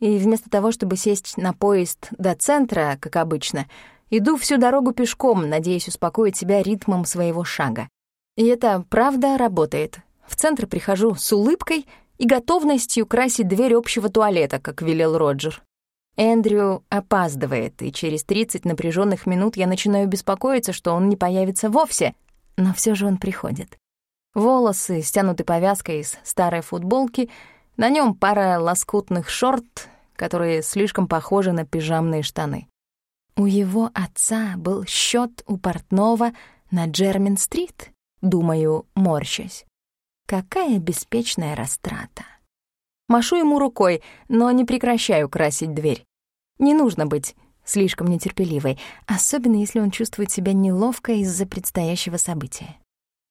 И вместо того, чтобы сесть на поезд до центра, как обычно, иду всю дорогу пешком, надеясь успокоить себя ритмом своего шага. И это правда работает. В центр прихожу с улыбкой и готовностью красить дверь общего туалета, как велел Роджер. Эндрю опаздывает, и через 30 напряженных минут я начинаю беспокоиться, что он не появится вовсе, но все же он приходит. Волосы стянуты повязкой из старой футболки, на нем пара лоскутных шорт, которые слишком похожи на пижамные штаны. У его отца был счет у портного на Джермин-стрит, думаю, морщась. Какая беспечная растрата. Машу ему рукой, но не прекращаю красить дверь. Не нужно быть слишком нетерпеливой, особенно если он чувствует себя неловко из-за предстоящего события.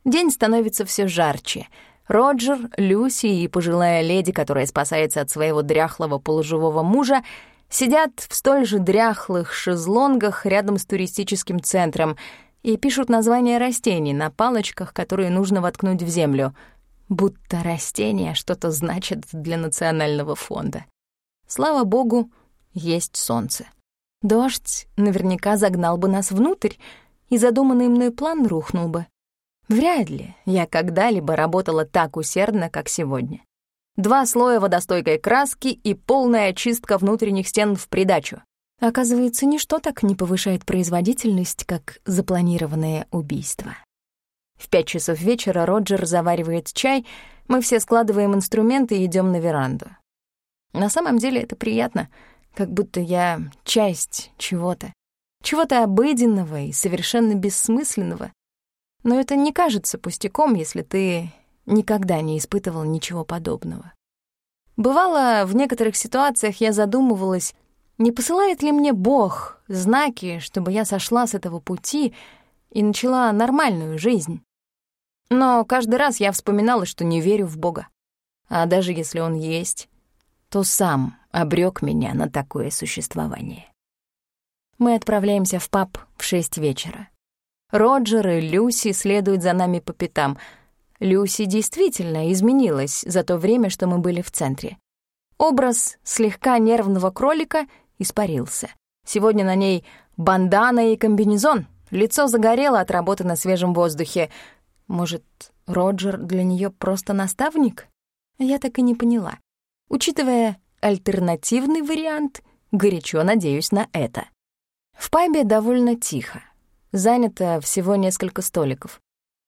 День становится все жарче. Роджер, Люси и пожилая леди, которая спасается от своего дряхлого полуживого мужа, сидят в столь же дряхлых шезлонгах рядом с туристическим центром и пишут названия растений на палочках, которые нужно воткнуть в землю, будто растения что-то значат для национального фонда. Слава богу, есть солнце. Дождь наверняка загнал бы нас внутрь, и задуманный мной план рухнул бы. Вряд ли я когда-либо работала так усердно, как сегодня. Два слоя водостойкой краски и полная очистка внутренних стен в придачу. Оказывается, ничто так не повышает производительность, как запланированное убийство. В пять часов вечера Роджер заваривает чай, мы все складываем инструменты и идем на веранду. На самом деле это приятно, как будто я часть чего-то. Чего-то обыденного и совершенно бессмысленного, но это не кажется пустяком, если ты никогда не испытывал ничего подобного. Бывало, в некоторых ситуациях я задумывалась, не посылает ли мне Бог знаки, чтобы я сошла с этого пути и начала нормальную жизнь. Но каждый раз я вспоминала, что не верю в Бога. А даже если Он есть, то сам обрек меня на такое существование. Мы отправляемся в паб в шесть вечера. Роджер и Люси следуют за нами по пятам. Люси действительно изменилась за то время, что мы были в центре. Образ слегка нервного кролика испарился. Сегодня на ней бандана и комбинезон. Лицо загорело от работы на свежем воздухе. Может, Роджер для нее просто наставник? Я так и не поняла. Учитывая альтернативный вариант, горячо надеюсь на это. В пабе довольно тихо. Занято всего несколько столиков.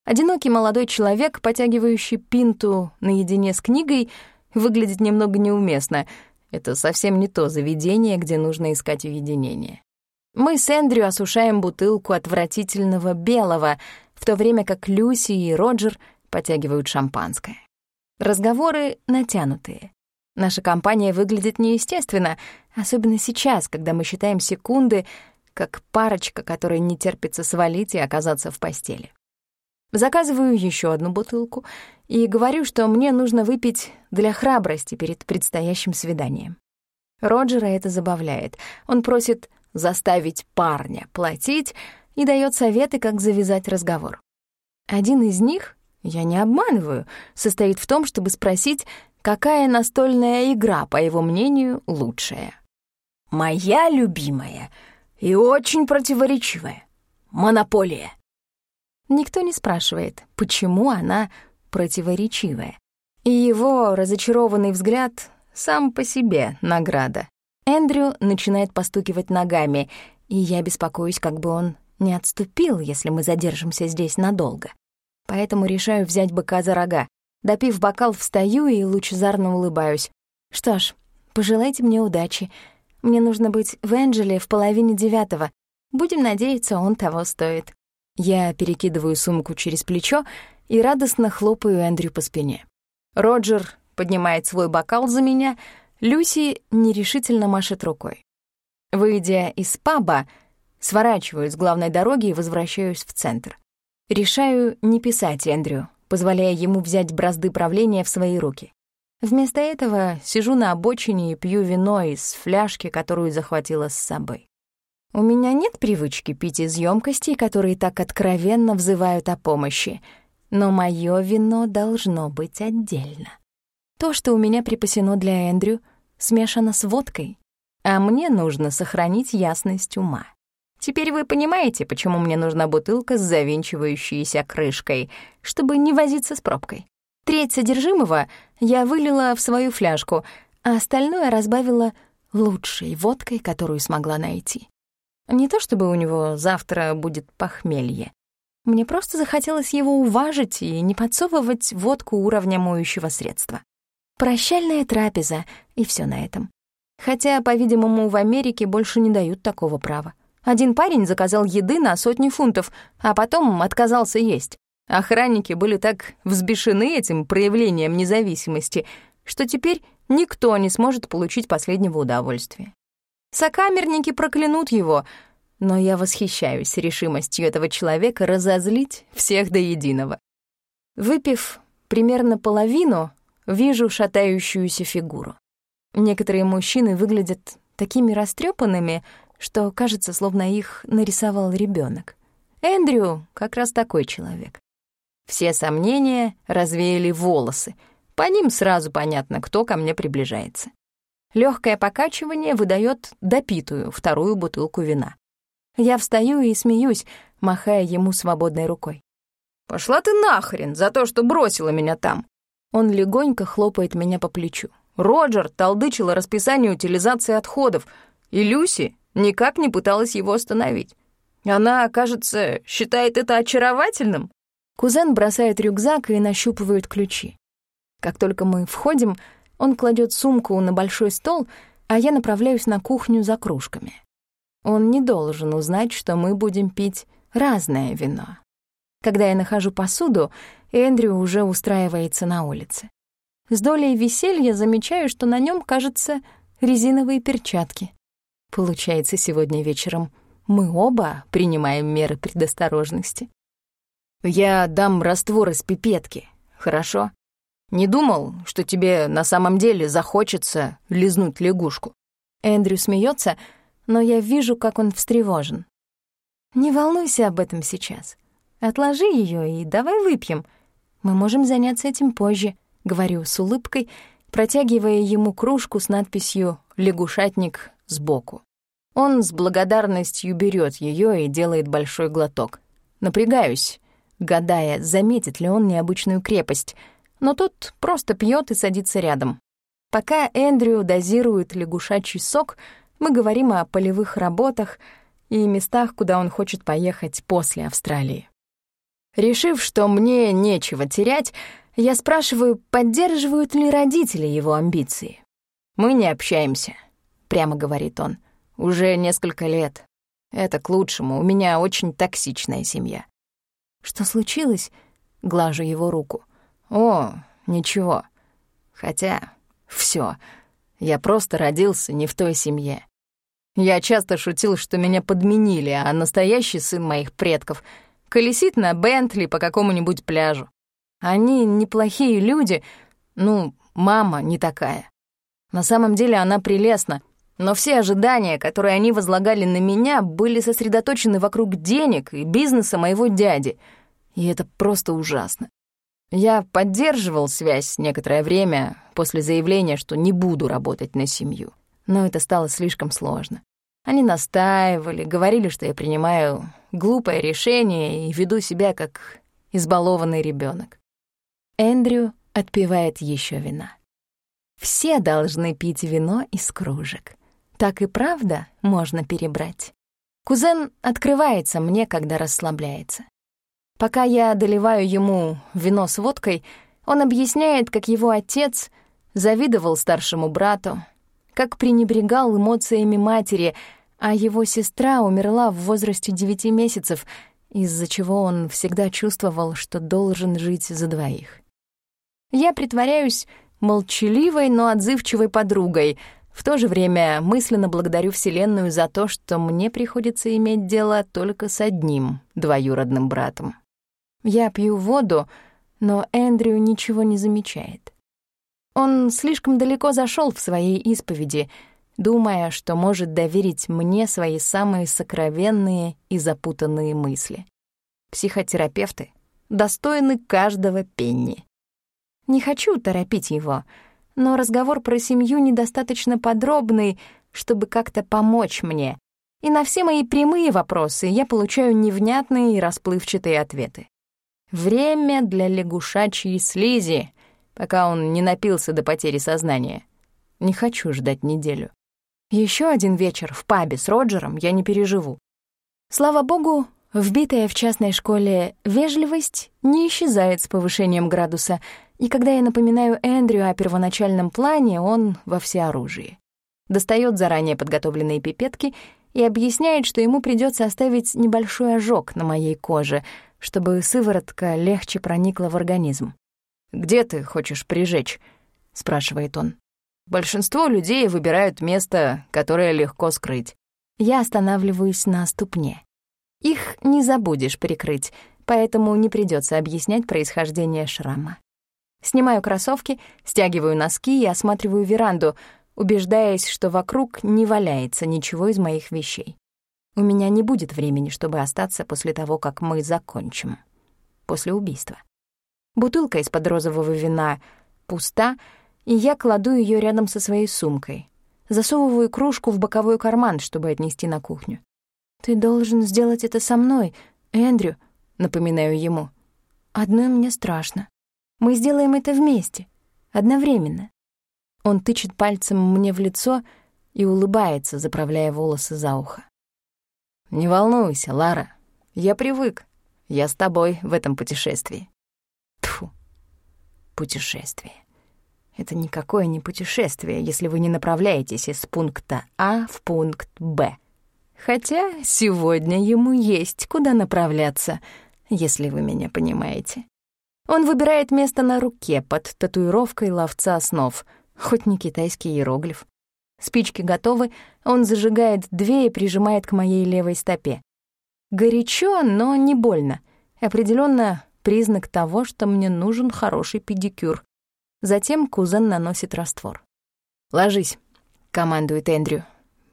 Одинокий молодой человек, потягивающий пинту наедине с книгой, выглядит немного неуместно. Это совсем не то заведение, где нужно искать уединение. Мы с Эндрю осушаем бутылку отвратительного белого, в то время как Люси и Роджер потягивают шампанское. Разговоры натянутые. Наша компания выглядит неестественно, особенно сейчас, когда мы считаем секунды, как парочка, которой не терпится свалить и оказаться в постели. Заказываю еще одну бутылку и говорю, что мне нужно выпить для храбрости перед предстоящим свиданием. Роджера это забавляет. Он просит заставить парня платить и дает советы, как завязать разговор. Один из них, я не обманываю, состоит в том, чтобы спросить, какая настольная игра, по его мнению, лучшая. «Моя любимая и очень противоречивая. Монополия. Никто не спрашивает, почему она противоречивая. И его разочарованный взгляд сам по себе награда. Эндрю начинает постукивать ногами, и я беспокоюсь, как бы он не отступил, если мы задержимся здесь надолго. Поэтому решаю взять быка за рога. Допив бокал, встаю и лучезарно улыбаюсь. Что ж, пожелайте мне удачи. Мне нужно быть в Энджеле в половине девятого. Будем надеяться, он того стоит». Я перекидываю сумку через плечо и радостно хлопаю Эндрю по спине. Роджер поднимает свой бокал за меня, Люси нерешительно машет рукой. Выйдя из паба, сворачиваю с главной дороги и возвращаюсь в центр. Решаю не писать Эндрю, позволяя ему взять бразды правления в свои руки. Вместо этого сижу на обочине и пью вино из фляжки, которую захватила с собой. У меня нет привычки пить из емкостей, которые так откровенно взывают о помощи, но мое вино должно быть отдельно. То, что у меня припасено для Эндрю, смешано с водкой, а мне нужно сохранить ясность ума. Теперь вы понимаете, почему мне нужна бутылка с завинчивающейся крышкой, чтобы не возиться с пробкой. Треть содержимого я вылила в свою фляжку, а остальное разбавила лучшей водкой, которую смогла найти. Не то чтобы у него завтра будет похмелье. Мне просто захотелось его уважить и не подсовывать водку уровня моющего средства. Прощальная трапеза, и все на этом. Хотя, по-видимому, в Америке больше не дают такого права. Один парень заказал еды на сотни фунтов, а потом отказался есть. Охранники были так взбешены этим проявлением независимости, что теперь никто не сможет получить последнего удовольствия. Сокамерники проклянут его, но я восхищаюсь решимостью этого человека разозлить всех до единого. Выпив примерно половину, вижу шатающуюся фигуру. Некоторые мужчины выглядят такими растрепанными, что кажется, словно их нарисовал ребенок. Эндрю как раз такой человек. Все сомнения развеяли волосы. По ним сразу понятно, кто ко мне приближается. Легкое покачивание выдает допитую вторую бутылку вина. Я встаю и смеюсь, махая ему свободной рукой. «Пошла ты нахрен за то, что бросила меня там!» Он легонько хлопает меня по плечу. Роджер толдычил о расписании утилизации отходов, и Люси никак не пыталась его остановить. Она, кажется, считает это очаровательным. Кузен бросает рюкзак и нащупывает ключи. Как только мы входим, он кладет сумку на большой стол, а я направляюсь на кухню за кружками. Он не должен узнать, что мы будем пить разное вино. Когда я нахожу посуду, Эндрю уже устраивается на улице. С долей веселья замечаю, что на нем, кажется, резиновые перчатки. Получается, сегодня вечером мы оба принимаем меры предосторожности. Я дам раствор из пипетки, хорошо? Не думал, что тебе на самом деле захочется лизнуть лягушку. Эндрю смеется, но я вижу, как он встревожен. Не волнуйся об этом сейчас. Отложи ее и давай выпьем. Мы можем заняться этим позже, говорю с улыбкой, протягивая ему кружку с надписью «Лягушатник» сбоку. Он с благодарностью берет ее и делает большой глоток. Напрягаюсь, гадая, заметит ли он необычную крепость, но тот просто пьет и садится рядом. Пока Эндрю дозирует лягушачий сок, мы говорим о полевых работах и местах, куда он хочет поехать после Австралии. Решив, что мне нечего терять, я спрашиваю, поддерживают ли родители его амбиции. «Мы не общаемся», — прямо говорит он. «Уже несколько лет. Это к лучшему, у меня очень токсичная семья. «Что случилось?» — глажу его руку. «О, ничего. Хотя все. Я просто родился не в той семье. Я часто шутил, что меня подменили, а настоящий сын моих предков колесит на Бентли по какому-нибудь пляжу. Они неплохие люди, ну, мама не такая. На самом деле она прелестна, но все ожидания, которые они возлагали на меня, были сосредоточены вокруг денег и бизнеса моего дяди. И это просто ужасно. Я поддерживал связь некоторое время после заявления, что не буду работать на семью. Но это стало слишком сложно. Они настаивали, говорили, что я принимаю глупое решение и веду себя как избалованный ребенок. Эндрю отпивает еще вина. Все должны пить вино из кружек так и правда можно перебрать. Кузен открывается мне, когда расслабляется. Пока я доливаю ему вино с водкой, он объясняет, как его отец завидовал старшему брату, как пренебрегал эмоциями матери, а его сестра умерла в возрасте девяти месяцев, из-за чего он всегда чувствовал, что должен жить за двоих. Я притворяюсь молчаливой, но отзывчивой подругой, в то же время мысленно благодарю Вселенную за то, что мне приходится иметь дело только с одним двоюродным братом. Я пью воду, но Эндрю ничего не замечает. Он слишком далеко зашел в своей исповеди, думая, что может доверить мне свои самые сокровенные и запутанные мысли. Психотерапевты достойны каждого пенни. Не хочу торопить его, но разговор про семью недостаточно подробный, чтобы как-то помочь мне, и на все мои прямые вопросы я получаю невнятные и расплывчатые ответы. Время для лягушачьей слизи, пока он не напился до потери сознания. Не хочу ждать неделю. Еще один вечер в пабе с Роджером я не переживу. Слава богу, вбитая в частной школе вежливость не исчезает с повышением градуса — и когда я напоминаю Эндрю о первоначальном плане, он во всеоружии. Достает заранее подготовленные пипетки и объясняет, что ему придется оставить небольшой ожог на моей коже, чтобы сыворотка легче проникла в организм. «Где ты хочешь прижечь?» — спрашивает он. «Большинство людей выбирают место, которое легко скрыть». Я останавливаюсь на ступне. Их не забудешь прикрыть, поэтому не придется объяснять происхождение шрама. Снимаю кроссовки, стягиваю носки и осматриваю веранду, убеждаясь, что вокруг не валяется ничего из моих вещей. У меня не будет времени, чтобы остаться после того, как мы закончим. После убийства. Бутылка из-под розового вина пуста, и я кладу ее рядом со своей сумкой. Засовываю кружку в боковой карман, чтобы отнести на кухню. «Ты должен сделать это со мной, Эндрю», — напоминаю ему. «Одной мне страшно». Мы сделаем это вместе, одновременно. Он тычет пальцем мне в лицо и улыбается, заправляя волосы за ухо. «Не волнуйся, Лара. Я привык. Я с тобой в этом путешествии». Тфу, путешествие. Это никакое не путешествие, если вы не направляетесь из пункта А в пункт Б. Хотя сегодня ему есть куда направляться, если вы меня понимаете. Он выбирает место на руке под татуировкой ловца снов, хоть не китайский иероглиф. Спички готовы, он зажигает две и прижимает к моей левой стопе. Горячо, но не больно. Определенно признак того, что мне нужен хороший педикюр. Затем кузен наносит раствор. «Ложись», — командует Эндрю.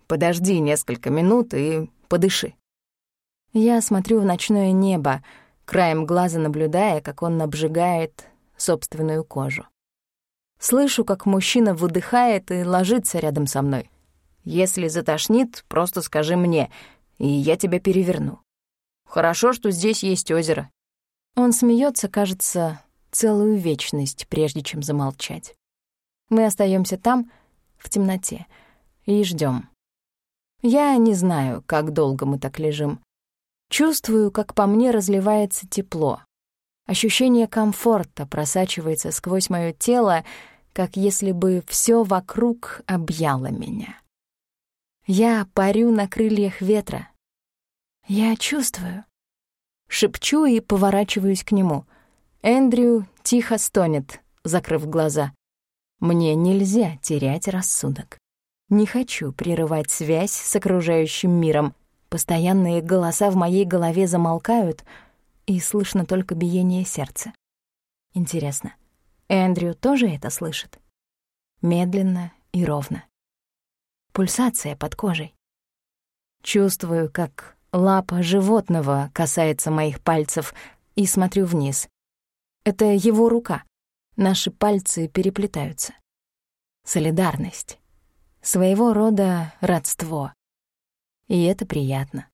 «Подожди несколько минут и подыши». Я смотрю в ночное небо, краем глаза наблюдая, как он обжигает собственную кожу. Слышу, как мужчина выдыхает и ложится рядом со мной. Если затошнит, просто скажи мне, и я тебя переверну. Хорошо, что здесь есть озеро. Он смеется, кажется, целую вечность, прежде чем замолчать. Мы остаемся там, в темноте, и ждем. Я не знаю, как долго мы так лежим. Чувствую, как по мне разливается тепло. Ощущение комфорта просачивается сквозь моё тело, как если бы всё вокруг объяло меня. Я парю на крыльях ветра. Я чувствую. Шепчу и поворачиваюсь к нему. Эндрю тихо стонет, закрыв глаза. Мне нельзя терять рассудок. Не хочу прерывать связь с окружающим миром. Постоянные голоса в моей голове замолкают, и слышно только биение сердца. Интересно, Эндрю тоже это слышит? Медленно и ровно. Пульсация под кожей. Чувствую, как лапа животного касается моих пальцев, и смотрю вниз. Это его рука. Наши пальцы переплетаются. Солидарность. Своего рода родство и это приятно.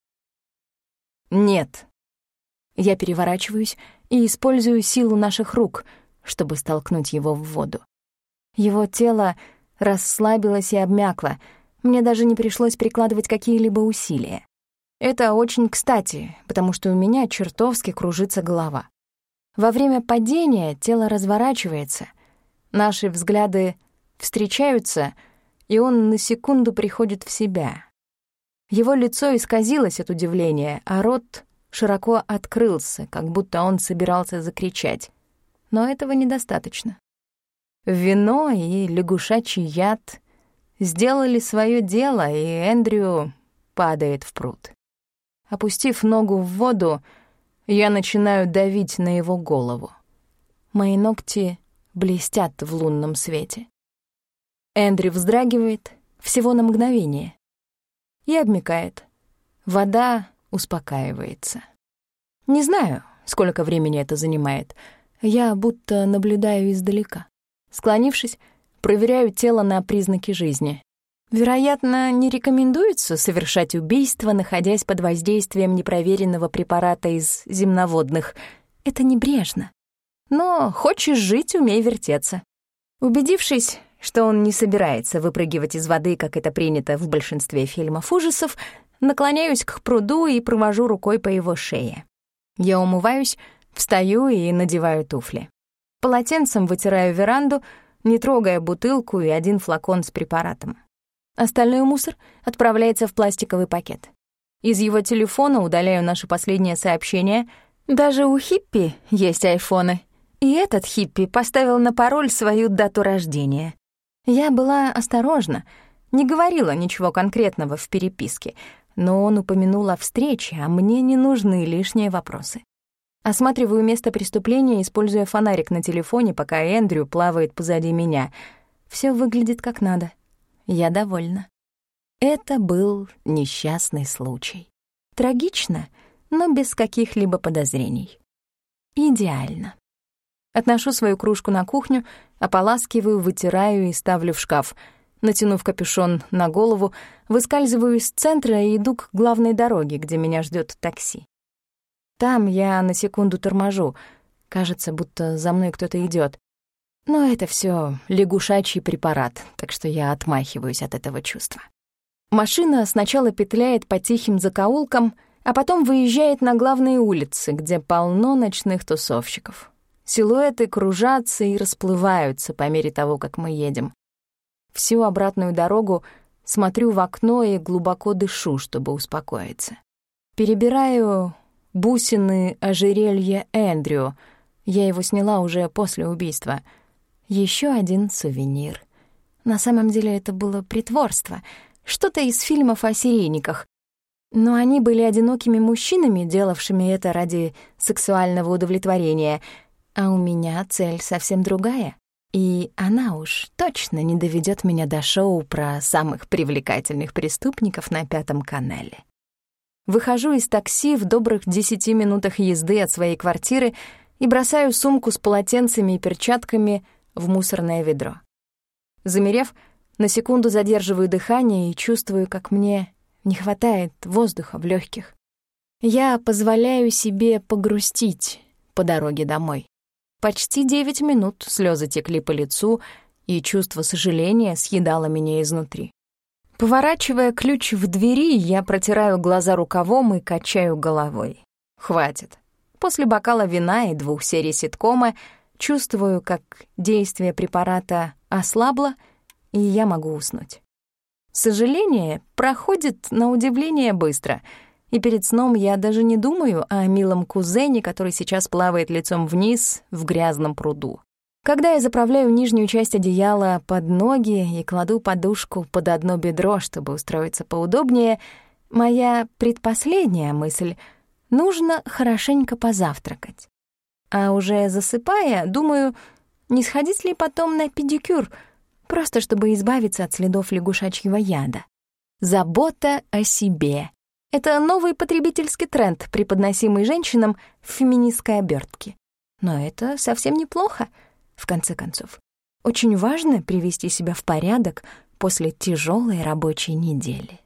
Нет. Я переворачиваюсь и использую силу наших рук, чтобы столкнуть его в воду. Его тело расслабилось и обмякло, мне даже не пришлось прикладывать какие-либо усилия. Это очень кстати, потому что у меня чертовски кружится голова. Во время падения тело разворачивается, наши взгляды встречаются, и он на секунду приходит в себя. Его лицо исказилось от удивления, а рот широко открылся, как будто он собирался закричать. Но этого недостаточно. Вино и лягушачий яд сделали свое дело, и Эндрю падает в пруд. Опустив ногу в воду, я начинаю давить на его голову. Мои ногти блестят в лунном свете. Эндрю вздрагивает всего на мгновение и обмикает. Вода успокаивается. Не знаю, сколько времени это занимает. Я будто наблюдаю издалека. Склонившись, проверяю тело на признаки жизни. Вероятно, не рекомендуется совершать убийство, находясь под воздействием непроверенного препарата из земноводных. Это небрежно. Но хочешь жить — умей вертеться. Убедившись, что он не собирается выпрыгивать из воды, как это принято в большинстве фильмов ужасов, наклоняюсь к пруду и провожу рукой по его шее. Я умываюсь, встаю и надеваю туфли. Полотенцем вытираю веранду, не трогая бутылку и один флакон с препаратом. Остальной мусор отправляется в пластиковый пакет. Из его телефона удаляю наше последнее сообщение. Даже у хиппи есть айфоны. И этот хиппи поставил на пароль свою дату рождения. Я была осторожна, не говорила ничего конкретного в переписке, но он упомянул о встрече, а мне не нужны лишние вопросы. Осматриваю место преступления, используя фонарик на телефоне, пока Эндрю плавает позади меня. Все выглядит как надо. Я довольна. Это был несчастный случай. Трагично, но без каких-либо подозрений. Идеально. Отношу свою кружку на кухню, ополаскиваю, вытираю и ставлю в шкаф. Натянув капюшон на голову, выскальзываю из центра и иду к главной дороге, где меня ждет такси. Там я на секунду торможу. Кажется, будто за мной кто-то идет. Но это все лягушачий препарат, так что я отмахиваюсь от этого чувства. Машина сначала петляет по тихим закоулкам, а потом выезжает на главные улицы, где полно ночных тусовщиков. Силуэты кружатся и расплываются по мере того, как мы едем. Всю обратную дорогу смотрю в окно и глубоко дышу, чтобы успокоиться. Перебираю бусины ожерелья Эндрю. Я его сняла уже после убийства — еще один сувенир. На самом деле это было притворство, что-то из фильмов о серийниках. Но они были одинокими мужчинами, делавшими это ради сексуального удовлетворения, а у меня цель совсем другая. И она уж точно не доведет меня до шоу про самых привлекательных преступников на Пятом канале. Выхожу из такси в добрых десяти минутах езды от своей квартиры и бросаю сумку с полотенцами и перчатками — в мусорное ведро. Замерев, на секунду задерживаю дыхание и чувствую, как мне не хватает воздуха в легких. Я позволяю себе погрустить по дороге домой. Почти девять минут слезы текли по лицу, и чувство сожаления съедало меня изнутри. Поворачивая ключ в двери, я протираю глаза рукавом и качаю головой. Хватит. После бокала вина и двух серий ситкома Чувствую, как действие препарата ослабло, и я могу уснуть. Сожаление проходит на удивление быстро, и перед сном я даже не думаю о милом кузене, который сейчас плавает лицом вниз в грязном пруду. Когда я заправляю нижнюю часть одеяла под ноги и кладу подушку под одно бедро, чтобы устроиться поудобнее, моя предпоследняя мысль — нужно хорошенько позавтракать. А уже засыпая, думаю, не сходить ли потом на педикюр, просто чтобы избавиться от следов лягушачьего яда. Забота о себе. Это новый потребительский тренд, преподносимый женщинам в феминистской обертке. Но это совсем неплохо, в конце концов. Очень важно привести себя в порядок после тяжелой рабочей недели.